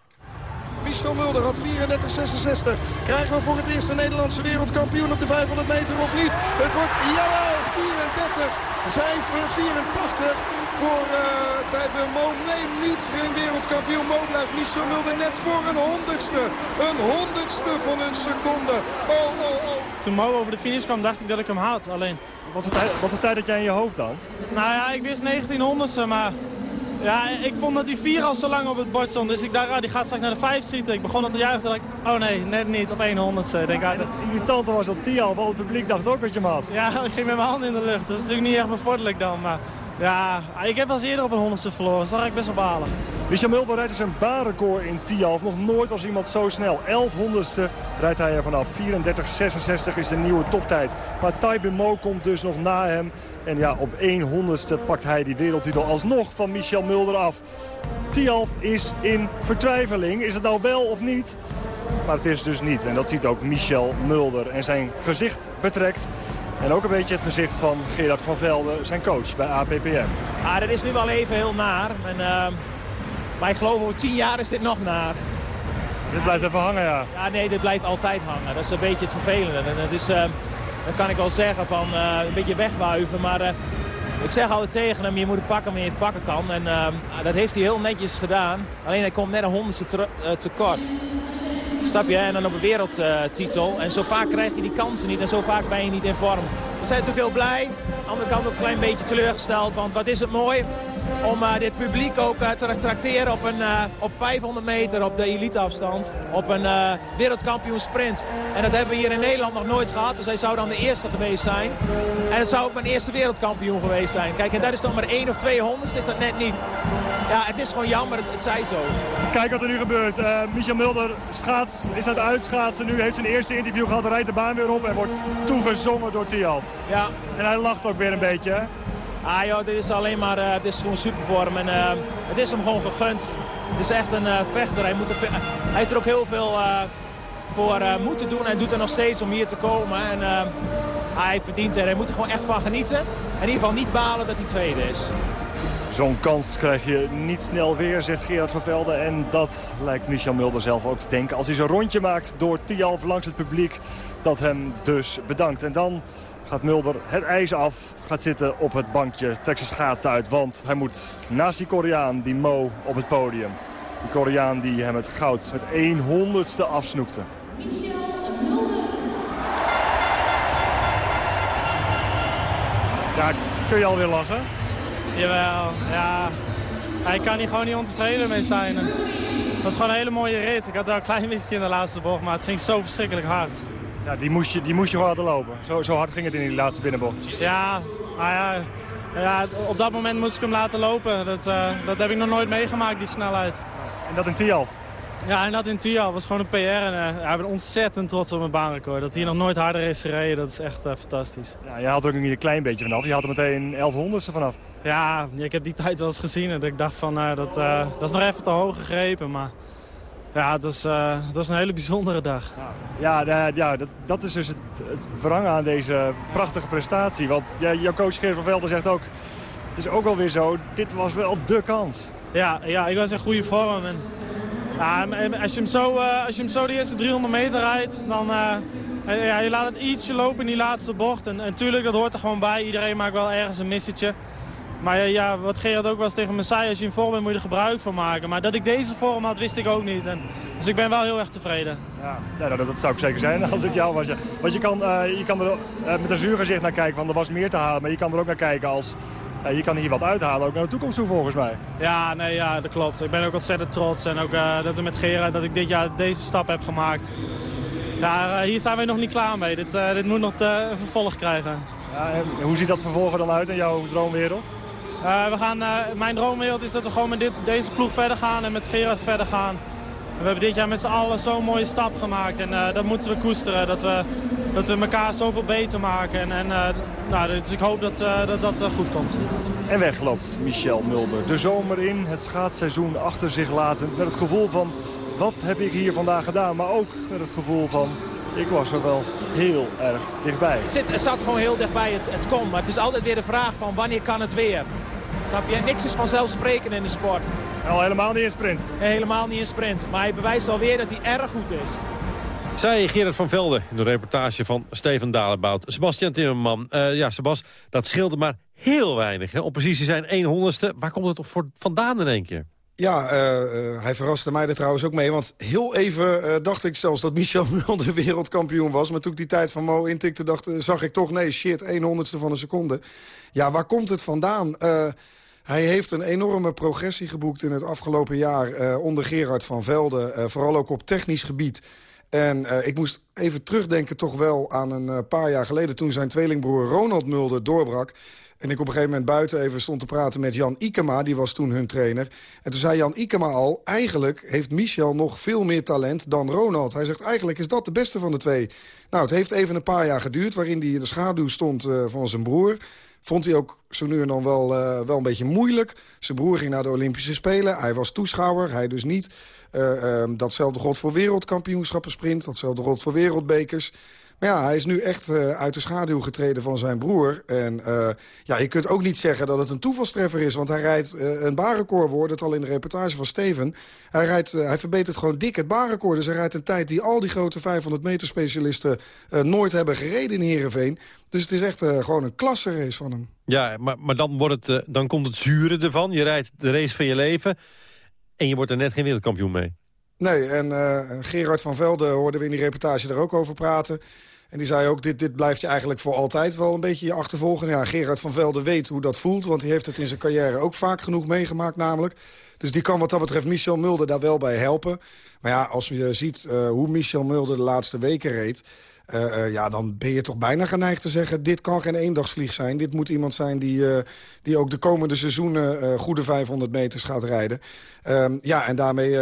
Michel Mulder had 34-66. Krijgen we voor het eerst een Nederlandse wereldkampioen op de 500 meter of niet? Het wordt, jawel, 34, 5, voor uh, Tijbe Mo. Nee, niet geen wereldkampioen. Mo blijft Michel Mulder net voor een honderdste. Een honderdste van een seconde. Oh, oh, oh. Toen Mo over de finish kwam, dacht ik dat ik hem had. Alleen... Wat voor, tijd, wat voor tijd had jij in je hoofd dan? Nou ja, ik wist 1900ste, maar ja, ik vond dat die vier al zo lang op het bord stond. Dus ik dacht, oh, die gaat straks naar de vijf schieten. Ik begon al te juichen. dacht ik, oh nee, net niet op 100ste. Denk, ja, irritante was dat Tia, al het publiek dacht ook dat je hem had. Ja, ik ging met mijn handen in de lucht. Dat is natuurlijk niet echt bevorderlijk dan. Maar ja, ik heb wel eens eerder op een honderdste verloren. Dus daar ga ik best wel balen. Michel Mulder rijdt dus een baanrecord in Tialf. Nog nooit was iemand zo snel. 1100ste rijdt hij er vanaf. 34,66 is de nieuwe toptijd. Maar Taibin Mo komt dus nog na hem. En ja, op 100ste pakt hij die wereldtitel alsnog van Michel Mulder af. Tialf is in vertwijfeling. Is het nou wel of niet? Maar het is dus niet. En dat ziet ook Michel Mulder. En zijn gezicht betrekt. En ook een beetje het gezicht van Gerard van Velde, zijn coach bij APPM. Ah, dat is nu wel even heel naar. En, uh, maar ik geloof over tien jaar is dit nog naar. Dit blijft even hangen, ja. Ja, nee, dit blijft altijd hangen. Dat is een beetje het vervelende. En dat is, uh, dat kan ik wel zeggen, van uh, een beetje wegwuiven. Maar uh, ik zeg altijd tegen hem, je moet het pakken wanneer je het pakken kan. En dat heeft hij heel netjes gedaan. Alleen hij komt net een honderdste tekort. Snap je? En dan op een wereldtitel. En zo vaak krijg je die kansen niet en zo vaak ben je niet in vorm. We zijn natuurlijk heel blij. Aan de andere kant ook een klein beetje teleurgesteld. Want wat is het mooi om uh, dit publiek ook uh, te tracteren op, een, uh, op 500 meter op de eliteafstand. Op een wereldkampioen sprint. En dat hebben we hier in Nederland nog nooit gehad. Dus hij zou dan de eerste geweest zijn. En het zou ook mijn eerste wereldkampioen geweest zijn. Kijk, en dat is dan maar 1 of 200, is dat net niet. Ja, het is gewoon jammer, het, het zij zo. Kijk wat er nu gebeurt. Michel Mulder schaats, is aan het uitschaatsen nu. Heeft zijn eerste interview gehad, rijdt de baan weer op en wordt toegezongen door Tial. Ja. En hij lacht ook weer een beetje? Ah joh, dit is alleen maar, uh, dit is gewoon super. En, uh, het is hem gewoon gegund. Het is echt een uh, vechter. Hij, moet er, hij heeft er ook heel veel voor moeten doen. Hij doet er nog steeds om hier te komen. En hij verdient er. Hij moet er gewoon echt van genieten. In ieder geval niet balen dat hij tweede is. Zo'n kans krijg je niet snel weer, zegt Gerard van Velde. En dat lijkt Michel Mulder zelf ook te denken. Als hij zijn rondje maakt door Tialf langs het publiek, dat hem dus bedankt. En dan gaat Mulder het ijs af, gaat zitten op het bankje, trekt zijn schaatsen uit. Want hij moet naast die Koreaan, die Mo, op het podium. Die Koreaan die hem het goud met 100ste afsnoepte. Ja, kun je alweer lachen? Jawel, ja. Hij kan hier gewoon niet ontevreden mee zijn. Het was gewoon een hele mooie rit. Ik had wel een klein missetje in de laatste bocht, maar het ging zo verschrikkelijk hard. Ja, die moest je, die moest je gewoon laten lopen. Zo, zo hard ging het in die laatste binnenbocht. Ja, maar ja, ja, op dat moment moest ik hem laten lopen. Dat, uh, dat heb ik nog nooit meegemaakt, die snelheid. En dat in Tialf? Ja, en dat in Tialf was gewoon een PR. En uh, ik ben ontzettend trots op mijn baanrecord. Dat hier nog nooit harder is gereden, dat is echt uh, fantastisch. Ja, je had er ook een klein beetje vanaf. Je had er meteen 1100ste vanaf. Ja, ik heb die tijd wel eens gezien. En ik dacht van, dat, dat is nog even te hoog gegrepen. Maar ja, het was, uh, het was een hele bijzondere dag. Ja, ja, ja dat, dat is dus het, het wrangen aan deze prachtige prestatie. Want ja, jouw coach Geert van Velden zegt ook... het is ook alweer zo, dit was wel de kans. Ja, ja ik was in goede vorm. En, ja, als, je hem zo, uh, als je hem zo de eerste 300 meter rijdt... dan uh, ja, je laat het ietsje lopen in die laatste bocht. En natuurlijk, dat hoort er gewoon bij. Iedereen maakt wel ergens een missetje. Maar ja, wat Gerard ook was tegen me zei, als je in vorm bent moet je er gebruik van maken. Maar dat ik deze vorm had, wist ik ook niet. En, dus ik ben wel heel erg tevreden. Ja, nou, dat, dat, zou ik zeker zijn als ik jou was. Ja. Want je kan, uh, je kan er uh, met een zuur gezicht naar kijken, want er was meer te halen. Maar je kan er ook naar kijken als, uh, je kan hier wat uithalen, ook naar de toekomst toe volgens mij. Ja, nee, ja, dat klopt. Ik ben ook ontzettend trots. En ook dat we met Gerard, dat ik dit jaar deze stap heb gemaakt. Ja, hier zijn we nog niet klaar mee. Dit, dit moet nog een vervolg krijgen. Ja, hoe ziet dat vervolgen dan uit in jouw droomwereld? We gaan, mijn droomwereld is dat we gewoon met deze ploeg verder gaan en met Gerard verder gaan. We hebben dit jaar met z'n allen zo'n mooie stap gemaakt. En dat moeten we koesteren. Dat we, dat we elkaar zoveel beter maken. En, en nou, dus ik hoop dat dat, dat goed komt. En wegloopt Michel Mulder. De zomer in, het schaatsseizoen achter zich laten. Met het gevoel van, wat heb ik hier vandaag gedaan? Maar ook met het gevoel van, ik was er wel heel erg dichtbij. Het, zit, het staat gewoon heel dichtbij, het, het komt. Maar het is altijd weer de vraag van, wanneer kan het weer? Snap je? Niks is vanzelfsprekend in de sport. Al helemaal niet in sprint. helemaal niet in sprint. Maar hij bewijst alweer dat hij erg goed is. Zij Gerard van Velde in de reportage van Steven Dalebout. Sebastian Timmerman. Uh, ja, Sebas, dat scheelde maar heel weinig. Hè? Op precies zijn 100ste. Waar komt het op voor vandaan in één keer? Ja, uh, uh, hij verraste mij er trouwens ook mee. Want heel even uh, dacht ik zelfs dat Michel Mulder wereldkampioen was. Maar toen ik die tijd van Mo intikte, dacht, zag ik toch... nee, shit, 100ste van een seconde. Ja, waar komt het vandaan? hij heeft een enorme progressie geboekt in het afgelopen jaar... onder Gerard van Velde. vooral ook op technisch gebied. En ik moest even terugdenken toch wel aan een paar jaar geleden... toen zijn tweelingbroer Ronald Mulder doorbrak. En ik op een gegeven moment buiten even stond te praten met Jan Ikema. Die was toen hun trainer. En toen zei Jan Ikema al... eigenlijk heeft Michel nog veel meer talent dan Ronald. Hij zegt eigenlijk is dat de beste van de twee. Nou, het heeft even een paar jaar geduurd... waarin hij in de schaduw stond uh, van zijn broer. Vond hij ook zo nu en dan wel, uh, wel een beetje moeilijk. Zijn broer ging naar de Olympische Spelen. Hij was toeschouwer, hij dus niet. Uh, datzelfde god voor wereldkampioenschappen sprint. Datzelfde god voor wereldbekers. Maar ja, hij is nu echt uh, uit de schaduw getreden van zijn broer. En uh, ja, je kunt ook niet zeggen dat het een toevalstreffer is. Want hij rijdt uh, een baanrecord, wordt het al in de reportage van Steven. Hij, rijdt, hij verbetert gewoon dik het baanrecord. Dus hij rijdt een tijd die al die grote 500 meter specialisten nooit hebben gereden in Heerenveen. Dus het is echt gewoon een klasse race van hem. Ja, maar, maar dan, wordt het, dan komt het zure ervan. Je rijdt de race van je leven en je wordt er net geen wereldkampioen mee. Nee, en uh, Gerard van Velde hoorden we in die reportage er ook over praten. En die zei ook, dit, dit blijft je eigenlijk voor altijd wel een beetje je achtervolgen. Ja, Gerard van Velde weet hoe dat voelt, want hij heeft het in zijn carrière ook vaak genoeg meegemaakt namelijk. Dus die kan wat dat betreft Michel Mulder daar wel bij helpen. Maar ja, als je ziet uh, hoe Michel Mulder de laatste weken reed... Uh, uh, ja, dan ben je toch bijna geneigd te zeggen... dit kan geen eendagsvlieg zijn. Dit moet iemand zijn die, uh, die ook de komende seizoenen... goede 500 meters gaat rijden. Um, ja, en daarmee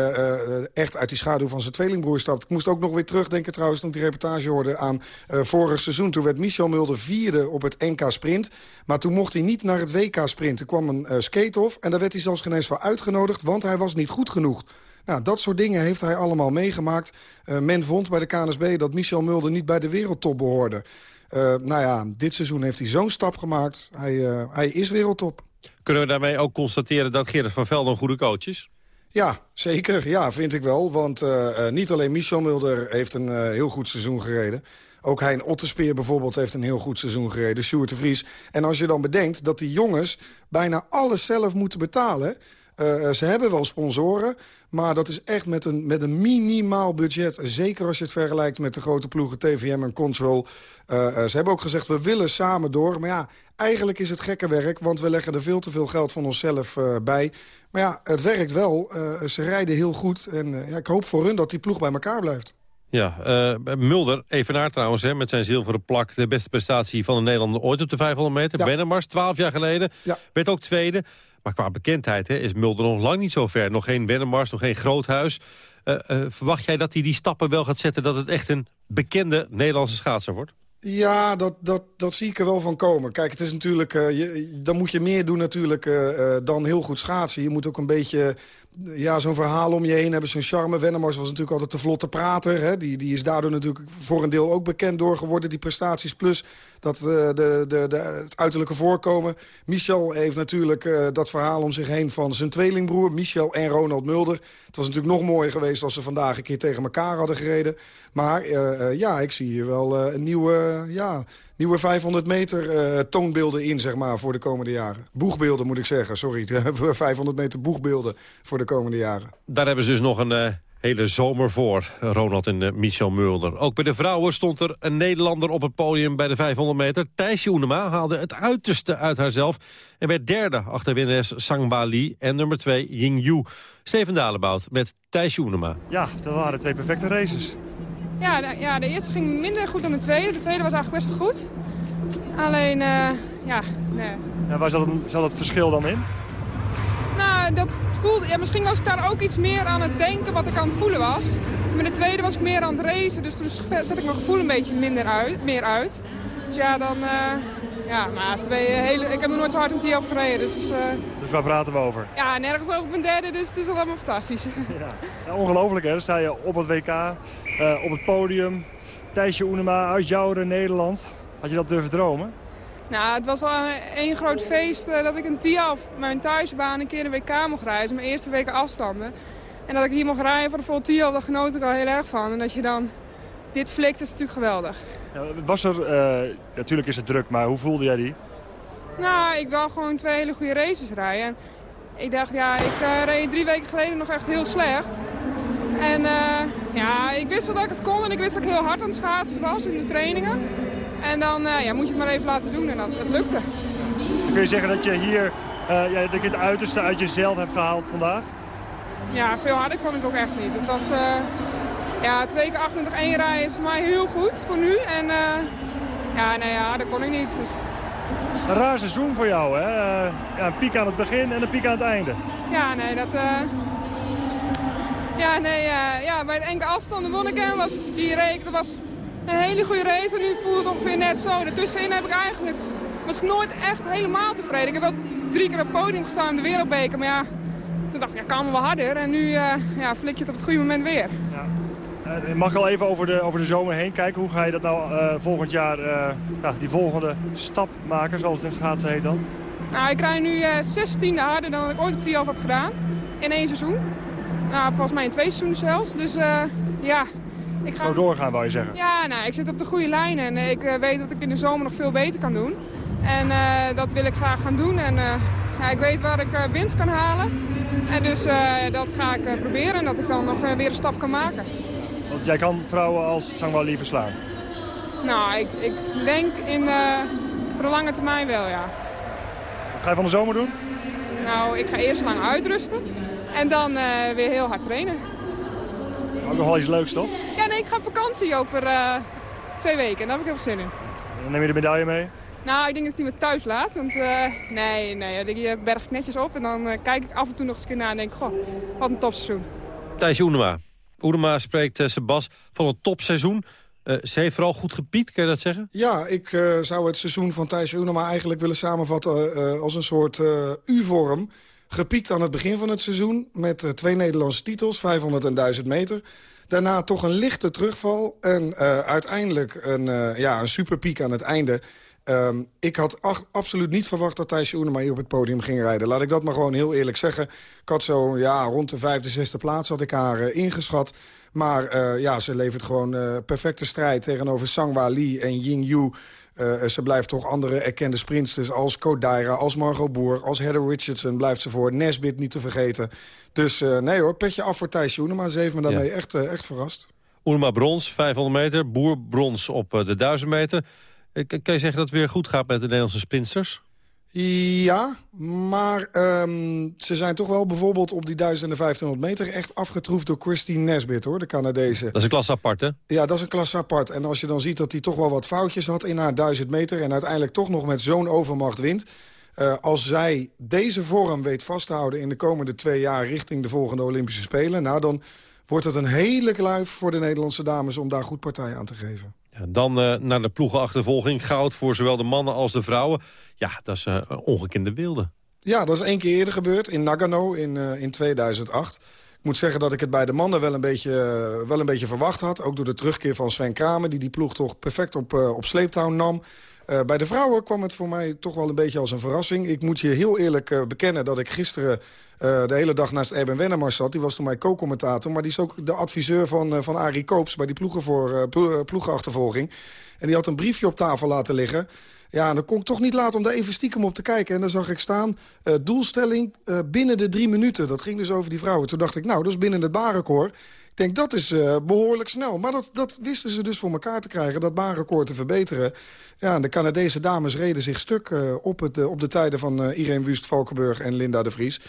echt uit die schaduw van zijn tweelingbroer stapt. Ik moest ook nog weer terugdenken trouwens... toen ik die reportage hoorde aan vorig seizoen. Toen werd Michel Mulder vierde op het NK Sprint. Maar toen mocht hij niet naar het WK Sprint. Er kwam een skate-off en daar werd hij zelfs geen eens voor uitgenodigd... want hij was niet goed genoeg. Nou, dat soort dingen heeft hij allemaal meegemaakt. Uh, men vond bij de KNSB dat Michel Mulder niet bij de wereldtop behoorde. Uh, nou ja, dit seizoen heeft hij zo'n stap gemaakt. Hij, uh, hij is wereldtop. Kunnen we daarmee ook constateren dat Gerrit van Velde een goede coach is? Ja, zeker. Ja, vind ik wel. Want niet alleen Michel Mulder heeft een heel goed seizoen gereden. Ook Hein Otterspeer bijvoorbeeld heeft een heel goed seizoen gereden. Sjoerd de Vries. En als je dan bedenkt dat die jongens bijna alles zelf moeten betalen... Uh, ze hebben wel sponsoren, maar dat is echt met een, met een minimaal budget. Zeker als je het vergelijkt met de grote ploegen TVM en Control. Uh, ze hebben ook gezegd, we willen samen door. Maar ja, eigenlijk is het gekke werk, want we leggen er veel te veel geld van onszelf uh, bij. Maar ja, het werkt wel. ze rijden heel goed. En ja, ik hoop voor hun dat die ploeg bij elkaar blijft. Ja, uh, Mulder, evenaar trouwens, hè, met zijn zilveren plak... de beste prestatie van de Nederlander ooit op de 500 meter. Ja. Bennemars, 12 jaar geleden, ja. werd ook tweede. Maar qua bekendheid hè, is Mulder nog lang niet zo ver. Nog geen Wennemars, nog geen Groothuis. Uh, verwacht jij dat hij die stappen wel gaat zetten... dat het echt een bekende Nederlandse schaatser wordt? Ja, dat, dat, dat zie ik er wel van komen. Kijk, het is natuurlijk, uh, je, dan moet je meer doen natuurlijk dan heel goed schaatsen. Je moet ook een beetje ja, zo'n verhaal om je heen hebben, zo'n charme. Wennemars was natuurlijk altijd te vlotte prater. Hè? Die, die is daardoor natuurlijk voor een deel ook bekend door geworden, die prestaties. Plus dat, uh, de, de, de, het uiterlijke voorkomen. Michel heeft natuurlijk uh, dat verhaal om zich heen van zijn tweelingbroer. Michel en Ronald Mulder. Het was natuurlijk nog mooier geweest als ze vandaag een keer tegen elkaar hadden gereden. Maar uh, ja, ik zie hier wel een nieuwe... ja, nieuwe 500 meter uh, toonbeelden in, zeg maar, voor de komende jaren. Boegbeelden, moet ik zeggen. Sorry, 500 meter boegbeelden voor de komende jaren. Daar hebben ze dus nog een uh, hele zomer voor, Ronald en uh, Michel Mulder. Ook bij de vrouwen stond er een Nederlander op het podium bij de 500 meter. Thijsje Oenema haalde het uiterste uit haarzelf... en werd derde achter winnares Sangba Lee en nummer 2 Ying Yu. Steven Dalebout met Thijsje Oenema. Ja, dat waren twee perfecte races. Ja de, ja, de eerste ging minder goed dan de tweede. De tweede was eigenlijk best wel goed. Alleen, uh, ja, nee, En waar zat, zat het verschil dan in? Nou, dat voelde, ja, misschien was ik daar ook iets meer aan het denken wat ik aan het voelen was. Maar de tweede was ik meer aan het racen, dus toen zet ik mijn gevoel een beetje minder uit, meer uit. Dus ja, dan... Uh, ja, maar twee hele, ik heb nog nooit zo hard een TF gereden. Dus, uh, dus waar praten we over? Ja, nergens over mijn derde, dus het is allemaal fantastisch. Ja. ja ongelooflijk hè, dan sta je op het WK, uh, op het podium. Thijsje Oenema uit Jouren, Nederland. Had je dat durven dromen? Nou, het was al één groot feest uh, dat ik een TIAF, mijn thuisbaan, een keer de WK mocht rijden. Mijn eerste weken afstanden. En dat ik hier mocht rijden voor de vol TIAF, daar genoot ik al heel erg van. En dat je dan dit flikt, is natuurlijk geweldig. Ja, was er, uh, natuurlijk is het druk, maar hoe voelde jij die? Nou, ik wil gewoon twee hele goede races rijden. En ik dacht, ja, ik uh, reed drie weken geleden nog echt heel slecht. En ja, ik wist wel dat ik het kon en ik wist dat ik heel hard aan het schaatsen was in de trainingen. En dan ja, moet je het maar even laten doen en dat, het lukte. Kun je zeggen dat je hier uh, ja, dat je het uiterste uit jezelf hebt gehaald vandaag? Ja, veel harder kon ik ook echt niet. Het was uh, ja, 2 keer 28 1 rijden is voor mij heel goed voor nu. En ja, nee, ja, dat kon ik niet. Dus. Een raar seizoen voor jou, hè? ja, een piek aan het begin en een piek aan het einde. Ja, nee, dat... Ja, nee, ja, bij de enkele afstanden won ik hem. Was, die reek, dat was een hele goede race. En nu voelt het ongeveer net zo. Daartussenin heb ik eigenlijk, was ik nooit echt helemaal tevreden. Ik heb wel drie keer op het podium gestaan in de wereldbeker. Maar ja, toen dacht ik, ja, kan wel harder. En nu uh, ja, flik je het op het goede moment weer. Ja. Uh, mag ik al even over de, over de zomer heen kijken? Hoe ga je dat nou uh, volgend jaar, ja, die volgende stap maken, zoals het in schaatsen heet dan? Nou, ik rij nu 16e harder dan ik ooit op TIAF heb gedaan. In één seizoen. Nou, volgens mij in twee seizoenen zelfs. Dus ja, ik ga... Zo doorgaan, wou je zeggen? Ja, nou, ik zit op de goede lijn en ik uh, weet dat ik in de zomer nog veel beter kan doen. En uh, dat wil ik graag gaan doen. En uh, ja, ik weet waar ik winst kan halen. En dus dat ga ik proberen en dat ik dan nog weer een stap kan maken. Want jij kan vrouwen als Sangwa verslaan? Nou, ik, ik denk in, voor de lange termijn wel, ja. Wat ga je van de zomer doen? Nou, ik ga eerst lang uitrusten en dan weer heel hard trainen. Ook nog wel iets leuks, toch? Ja, nee, ik ga op vakantie over uh, twee weken. En daar heb ik heel veel zin in. Dan neem je de medaille mee? Nou, ik denk dat ik die me thuis laat. Want uh, nee, nee, die berg ik netjes op. En dan uh, kijk ik af en toe nog eens een keer na en denk goh, wat een topseizoen. Thijs Oenema. Oenema spreekt uh, Sebas van een topseizoen. ze heeft vooral goed gepiet, kan je dat zeggen? Ja, ik zou het seizoen van Thijs Oenema eigenlijk willen samenvatten als een soort U-vorm. Gepiekt aan het begin van het seizoen met twee Nederlandse titels, 500 en 1000 meter. Daarna toch een lichte terugval en uiteindelijk een, ja, een superpiek aan het einde. Um, ik had absoluut niet verwacht dat Thijs Oenema hier op het podium ging rijden. Laat ik dat maar gewoon heel eerlijk zeggen. Ik had zo ja, rond de vijfde, zesde plaats had ik haar ingeschat. Maar ja, ze levert gewoon perfecte strijd tegenover Sangwa Lee en Ying Yu... Ze blijft toch andere erkende sprinters als Kodaira, als Margot Boer, als Heather Richardson blijft ze voor. Nesbit niet te vergeten. Dus nee hoor, petje af voor Thijs Joenema. Ze heeft me daarmee ja. echt, echt verrast. Oenema brons, 500 meter. Boer brons op de 1000 meter. Kan je zeggen dat het weer goed gaat met de Nederlandse sprinsters? Ja, maar um, ze zijn toch wel bijvoorbeeld op die 1000 en 1500 meter... echt afgetroefd door Christine Nesbit, hoor, de Canadese. Dat is een klas apart, hè? Ja, dat is een klas apart. En als je dan ziet dat hij toch wel wat foutjes had in haar 1000 meter... en uiteindelijk toch nog met zo'n overmacht wint... Uh, als zij deze vorm weet vast te houden in de komende twee jaar... richting de volgende Olympische Spelen... nou, dan wordt het een hele kluif voor de Nederlandse dames... om daar goed partij aan te geven. Dan uh, naar de ploegenachtervolging. Goud voor zowel de mannen als de vrouwen. Ja, dat is uh, ongekende beelden. Ja, dat is één keer eerder gebeurd in Nagano in, uh, in 2008. Ik moet zeggen dat ik het bij de mannen wel een beetje, wel een beetje verwacht had. Ook door de terugkeer van Sven Kramer... die die ploeg toch perfect op, op sleeptouw nam. Bij de vrouwen kwam het voor mij toch wel een beetje als een verrassing. Ik moet je heel eerlijk bekennen dat ik gisteren de hele dag naast Erben Wennemars zat. Die was toen mijn co-commentator, maar die is ook de adviseur van, van Arie Koops... bij die ploegen voor, ploegenachtervolging. En die had een briefje op tafel laten liggen... Ja, dan kon ik toch niet laten om daar even stiekem op te kijken. En dan zag ik staan, doelstelling binnen de drie minuten. Dat ging dus over die vrouwen. Toen dacht ik, nou, dat is binnen het baanrecord. Ik denk, dat is uh, behoorlijk snel. Maar dat, dat wisten ze dus voor elkaar te krijgen, dat baanrecord te verbeteren. Ja, de Canadese dames reden zich stuk op, het, op de tijden van Irene Wust, Valkenburg en Linda de Vries.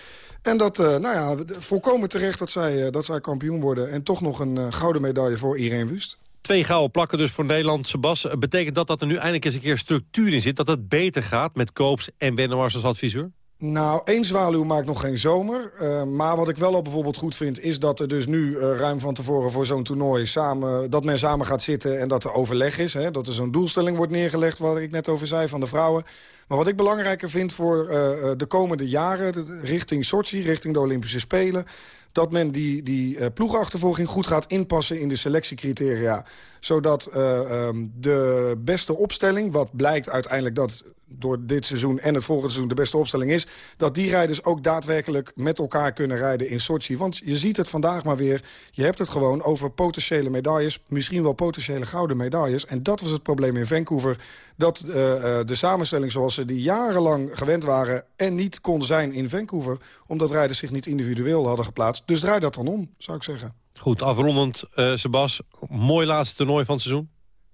En dat, nou ja, volkomen terecht dat zij, dat zij kampioen worden. En toch nog een gouden medaille voor Irene Wust. Twee gouden plakken dus voor Nederland. Sebas, betekent dat dat er nu eindelijk eens een keer structuur in zit? Dat het beter gaat met Koops en Wennemars als adviseur? Nou, één zwaluw maakt nog geen zomer. Uh, maar wat ik wel al bijvoorbeeld goed vind... is dat er dus nu uh, ruim van tevoren voor zo'n toernooi... Samen, dat men samen gaat zitten en dat er overleg is. Hè, dat er zo'n doelstelling wordt neergelegd... waar ik net over zei, van de vrouwen. Maar wat ik belangrijker vind voor uh, de komende jaren... richting Sochi, richting de Olympische Spelen dat men die, die ploegachtervolging goed gaat inpassen in de selectiecriteria. Zodat um, de beste opstelling, wat blijkt uiteindelijk dat door dit seizoen en het volgende seizoen de beste opstelling is... dat die rijders ook daadwerkelijk met elkaar kunnen rijden in Sochi. Want je ziet het vandaag maar weer. Je hebt het gewoon over potentiële medailles. Misschien wel potentiële gouden medailles. En dat was het probleem in Vancouver. Dat uh, uh, de samenstelling zoals ze die jarenlang gewend waren... en niet kon zijn in Vancouver. Omdat rijders zich niet individueel hadden geplaatst. Dus draai dat dan om, zou ik zeggen. Goed, afrondend, uh, Sebas. Mooi laatste toernooi van het seizoen.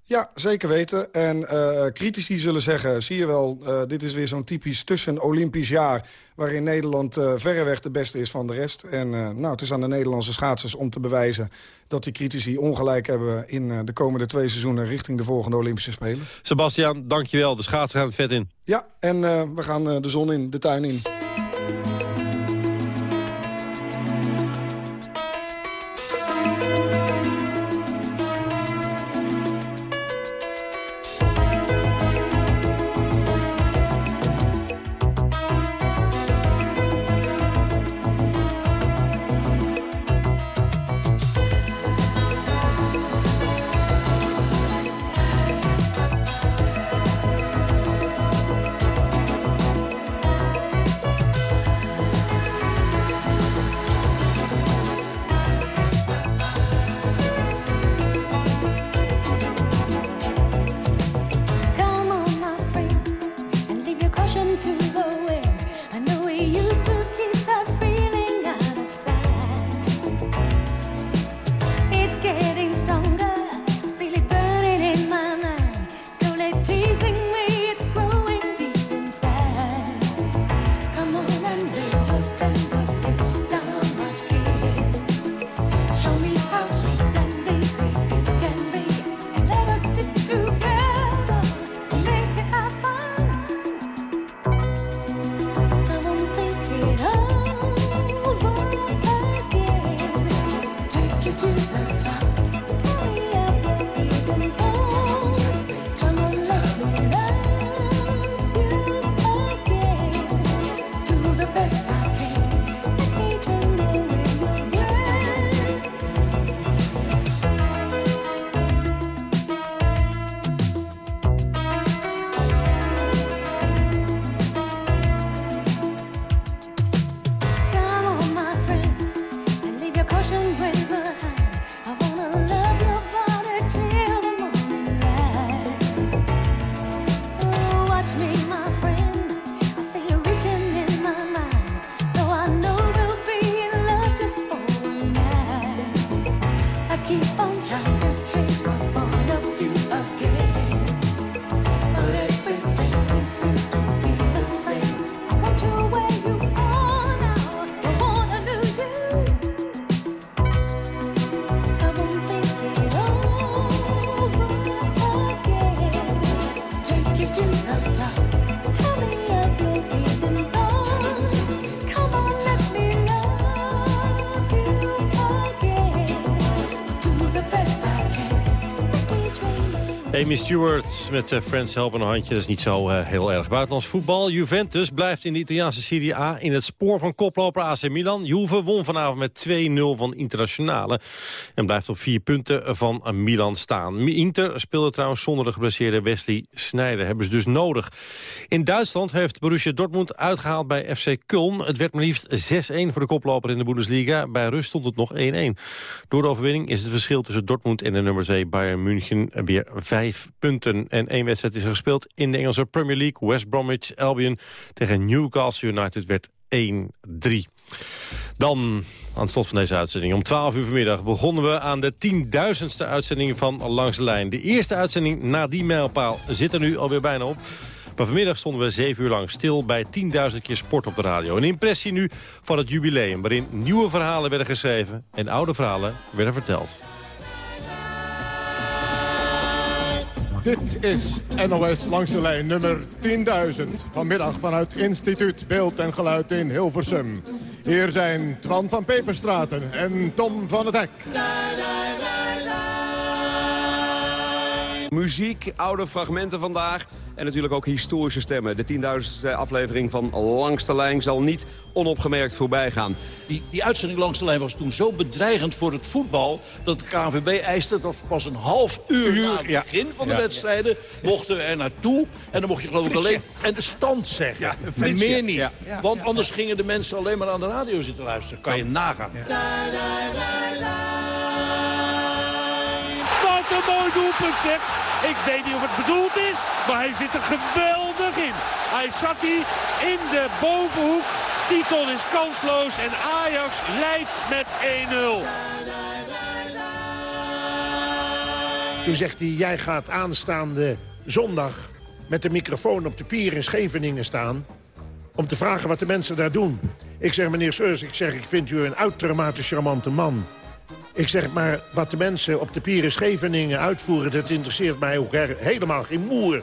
Ja, zeker weten. En uh, critici zullen zeggen, zie je wel, uh, dit is weer zo'n typisch tussen-Olympisch jaar... waarin Nederland uh, verreweg de beste is van de rest. En nou, het is aan de Nederlandse schaatsers om te bewijzen... dat die critici ongelijk hebben in de komende twee seizoenen... richting de volgende Olympische Spelen. Sebastian, dankjewel. De schaatsen gaan het vet in. Ja, en we gaan de zon in, de tuin in. Amy Stewart met uh, Friends helpen een handje. Dat is niet zo uh, heel erg. Buitenlands voetbal. Juventus blijft in de Italiaanse Serie A in het spoor van koploper AC Milan. Juve won vanavond met 2-0 van Internationale. En blijft op vier punten van Milan staan. Inter speelde trouwens zonder de geblesseerde Wesley Sneijder. Hebben ze dus nodig. In Duitsland heeft Borussia Dortmund uitgehaald bij FC Köln. Het werd maar liefst 6-1 voor de koploper in de Bundesliga. Bij rust stond het nog 1-1. Door de overwinning is het verschil tussen Dortmund en de nummer 2 Bayern München weer 5 punten. En één wedstrijd is gespeeld in de Engelse Premier League. West Bromwich Albion tegen Newcastle United werd 1-3. Dan aan het slot van deze uitzending. Om 12 uur vanmiddag begonnen we aan de tienduizendste uitzending van Langs de Lijn. De eerste uitzending na die mijlpaal zit er nu alweer bijna op. Maar vanmiddag stonden we zeven uur lang stil bij 10.000 keer sport op de radio. Een impressie nu van het jubileum waarin nieuwe verhalen werden geschreven... en oude verhalen werden verteld. Dit is NOS langs de lijn nummer 10.000. Vanmiddag vanuit Instituut Beeld en Geluid in Hilversum. Hier zijn Twan van Peperstraten en Tom van het Hek. Muziek, oude fragmenten vandaag. En natuurlijk ook historische stemmen. De 10.000ste aflevering van Langs de Lijn zal niet onopgemerkt voorbij gaan. Die, die uitzending langs de lijn was toen zo bedreigend voor het voetbal... dat de KNVB eiste dat pas een half uur, na het begin van de Ja. wedstrijden... mochten we er naartoe. En dan mocht je geloof ik alleen en de stand zeggen. en meer niet. Ja. Ja. Want anders gingen de mensen alleen maar aan de radio zitten luisteren. Kan je nagaan. Wat een mooi doelpunt zeg. Ik weet niet of het bedoeld is, maar hij zit er geweldig in. Hij zat hier in de bovenhoek. Titon is kansloos en Ajax leidt met 1-0. Toen zegt hij, jij gaat aanstaande zondag met de microfoon op de pier in Scheveningen staan... om te vragen wat de mensen daar doen. Ik zeg, meneer Seurs, ik zeg, ik vind u een uitermate charmante man. Ik zeg, maar wat de mensen op de pier in Scheveningen uitvoeren... dat interesseert mij ook helemaal geen moer.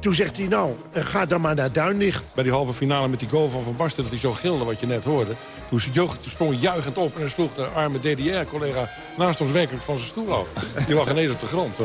Toen zegt hij, nou, eh, ga dan maar naar Duinlicht. Bij die halve finale met die goal van Van Basten, dat hij zo gilde wat je net hoorde. Toen, ze joch- toen sprong juichend op en sloeg de arme DDR-collega naast ons werkelijk van zijn stoel af. Die lag ineens op de grond.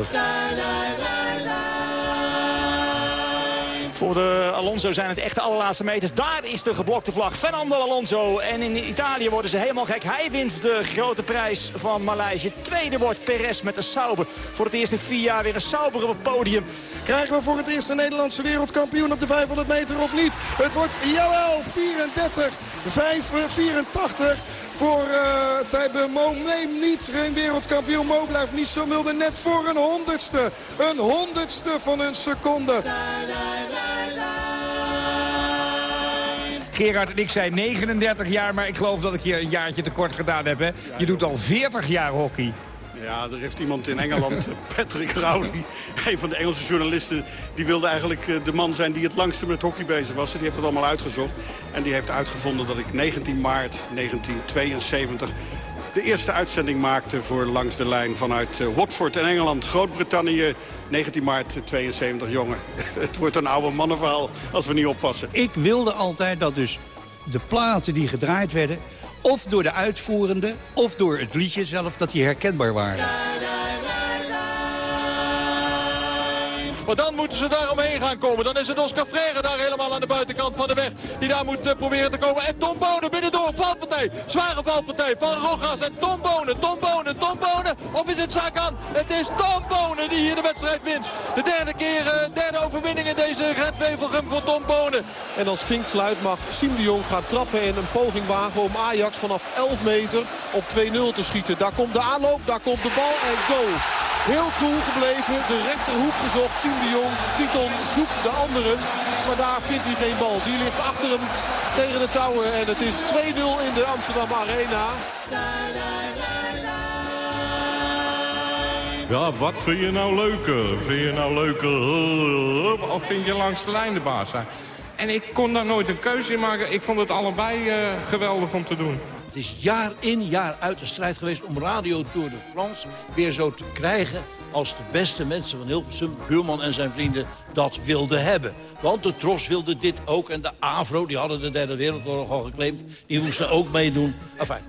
Voor de Alonso zijn het echt de allerlaatste meters. Daar is de geblokte vlag. Fernando Alonso. En in Italië worden ze helemaal gek. Hij wint de grote prijs van Maleisië. Tweede wordt Perez met de Sauber. Voor het eerst in vier jaar weer een Sauber op het podium. Krijgen we voor het eerst een Nederlandse wereldkampioen op de 500 meter of niet? Het wordt, jawel, 34, 5, eh, 84 voor uh, Tijbe Mo. Nee, niet geen wereldkampioen. Mo blijft niet zo milde. Net voor een honderdste. Een honderdste van een seconde. Gerard en ik zijn 39 jaar, maar ik geloof dat ik je een jaartje tekort gedaan heb. Hè? Je doet al 40 jaar hockey. Ja, er heeft iemand in Engeland, Patrick Rowley, een van de Engelse journalisten... die wilde eigenlijk eh, de man zijn die het langste met hockey bezig was. Die heeft het allemaal uitgezocht. En die heeft uitgevonden dat ik 19 maart 1972 de eerste uitzending maakte voor Langs de Lijn vanuit eh, Watford in Engeland. Groot-Brittannië, 19 maart 72, jongen. Het wordt een oude mannenverhaal als we niet oppassen. Ik wilde altijd dat dus de platen die gedraaid werden... of door de uitvoerende, of door het liedje zelf, dat die herkenbaar waren. Maar dan moeten ze daar omheen gaan komen. Dan is het Oscar Freire daar helemaal aan de buitenkant van de weg. Die daar moet eh, proberen te komen. En Tom Bonen binnendoor. Valpartij. Zware valpartij van Rogas. En Tom Bonen. Tom Bonen. Tom Bonen. Of is het Sagan? Het is Tom Bonen die hier de wedstrijd wint. De derde keer, eh, derde overwinning in deze Red voor Tom Bonen. En als vinkfluit mag Siem de Jong gaan trappen en een poging wagen om Ajax vanaf 11 meter op 2-0 te schieten. Daar komt de aanloop, daar komt de bal en goal. Heel cool gebleven, de rechterhoek gezocht. Siem de Jong, Titon zoekt de anderen. Maar daar vindt hij geen bal. Die ligt achter hem tegen de touwen. En het is 2-0 in de Amsterdam Arena. Ja, wat vind je nou leuker? Vind je nou leuker of vind je langs de lijn de baas? En ik kon daar nooit een keuze in maken. Ik vond het allebei eh, geweldig om te doen. Is jaar in, jaar uit de strijd geweest om Radio Tour de France weer zo te krijgen als de beste mensen van Hilversum, Buurman en zijn vrienden, dat wilden hebben. Want de Tros wilde dit ook en de AVRO, die hadden de derde wereldoorlog al geclaimd, die moesten ook meedoen. Enfin,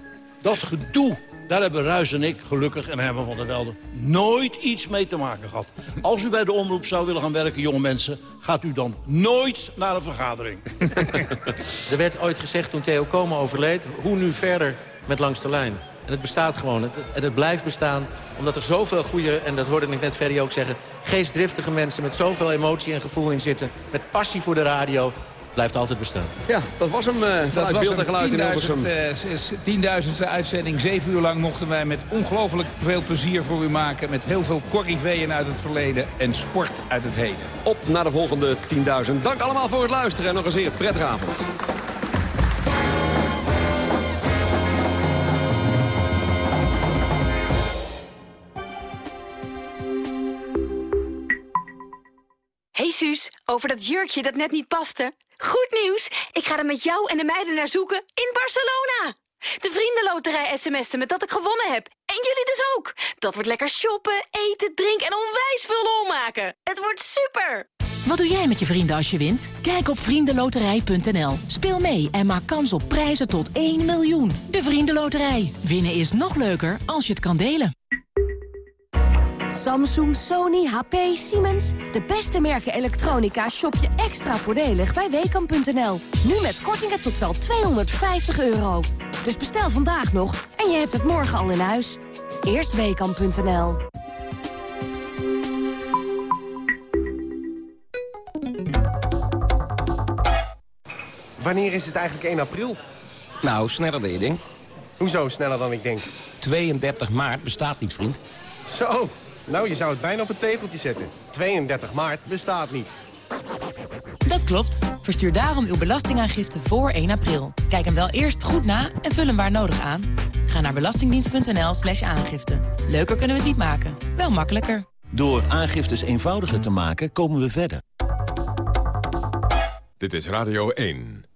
dat gedoe, daar hebben Ruis en ik, gelukkig, en Herman van der Velde, nooit iets mee te maken gehad. Als u bij de omroep zou willen gaan werken, jonge mensen, gaat u dan nooit naar een vergadering. Er werd ooit gezegd toen Theo Komen overleed... hoe nu verder met Langs de Lijn. En het bestaat gewoon. Het- En het blijft bestaan omdat er zoveel goede... en dat hoorde ik net Ferry ook zeggen... geestdriftige mensen met zoveel emotie en gevoel in zitten... met passie voor de radio, blijft altijd bestaan. Ja, dat was hem eh Dat was beeld en geluid in 10.000, Hilversum. eh, 10.000ste uitzending. Zeven uur lang mochten wij met ongelooflijk veel plezier voor u maken. Met heel veel corriveeën uit het verleden en sport uit het heden. Op naar de volgende 10.000. Dank allemaal voor het luisteren en nog een zeer prettige avond. Over dat jurkje dat net niet paste. Goed nieuws, ik ga er met jou en de meiden naar zoeken in Barcelona. De Vriendenloterij sms'te met dat ik gewonnen heb. En jullie dus ook. Dat wordt lekker shoppen, eten, drinken en onwijs veel lol maken. Het wordt super! Wat doe jij met je vrienden als je wint? Kijk op vriendenloterij.nl. Speel mee en maak kans op prijzen tot 1 miljoen. De Vriendenloterij. Winnen is nog leuker als je het kan delen. Samsung, Sony, HP, Siemens. De beste merken elektronica shop je extra voordelig bij Weekamp.nl. Nu met kortingen tot wel 250 euro. Dus bestel vandaag nog en je hebt het morgen al in huis. Eerst Weekamp.nl. Wanneer is het eigenlijk 1 april? Nou, sneller dan je denkt. Hoezo sneller dan ik denk? 32 maart bestaat niet, vriend. Zo, nou je zou het bijna op een tegeltje zetten. 32 maart bestaat niet. Dat klopt. Verstuur daarom uw belastingaangifte voor 1 april. Kijk hem wel eerst goed na en vul hem waar nodig aan. Ga naar belastingdienst.nl slash aangifte. Leuker kunnen we het niet maken, wel makkelijker. Door aangiftes eenvoudiger te maken komen we verder. Dit is Radio 1.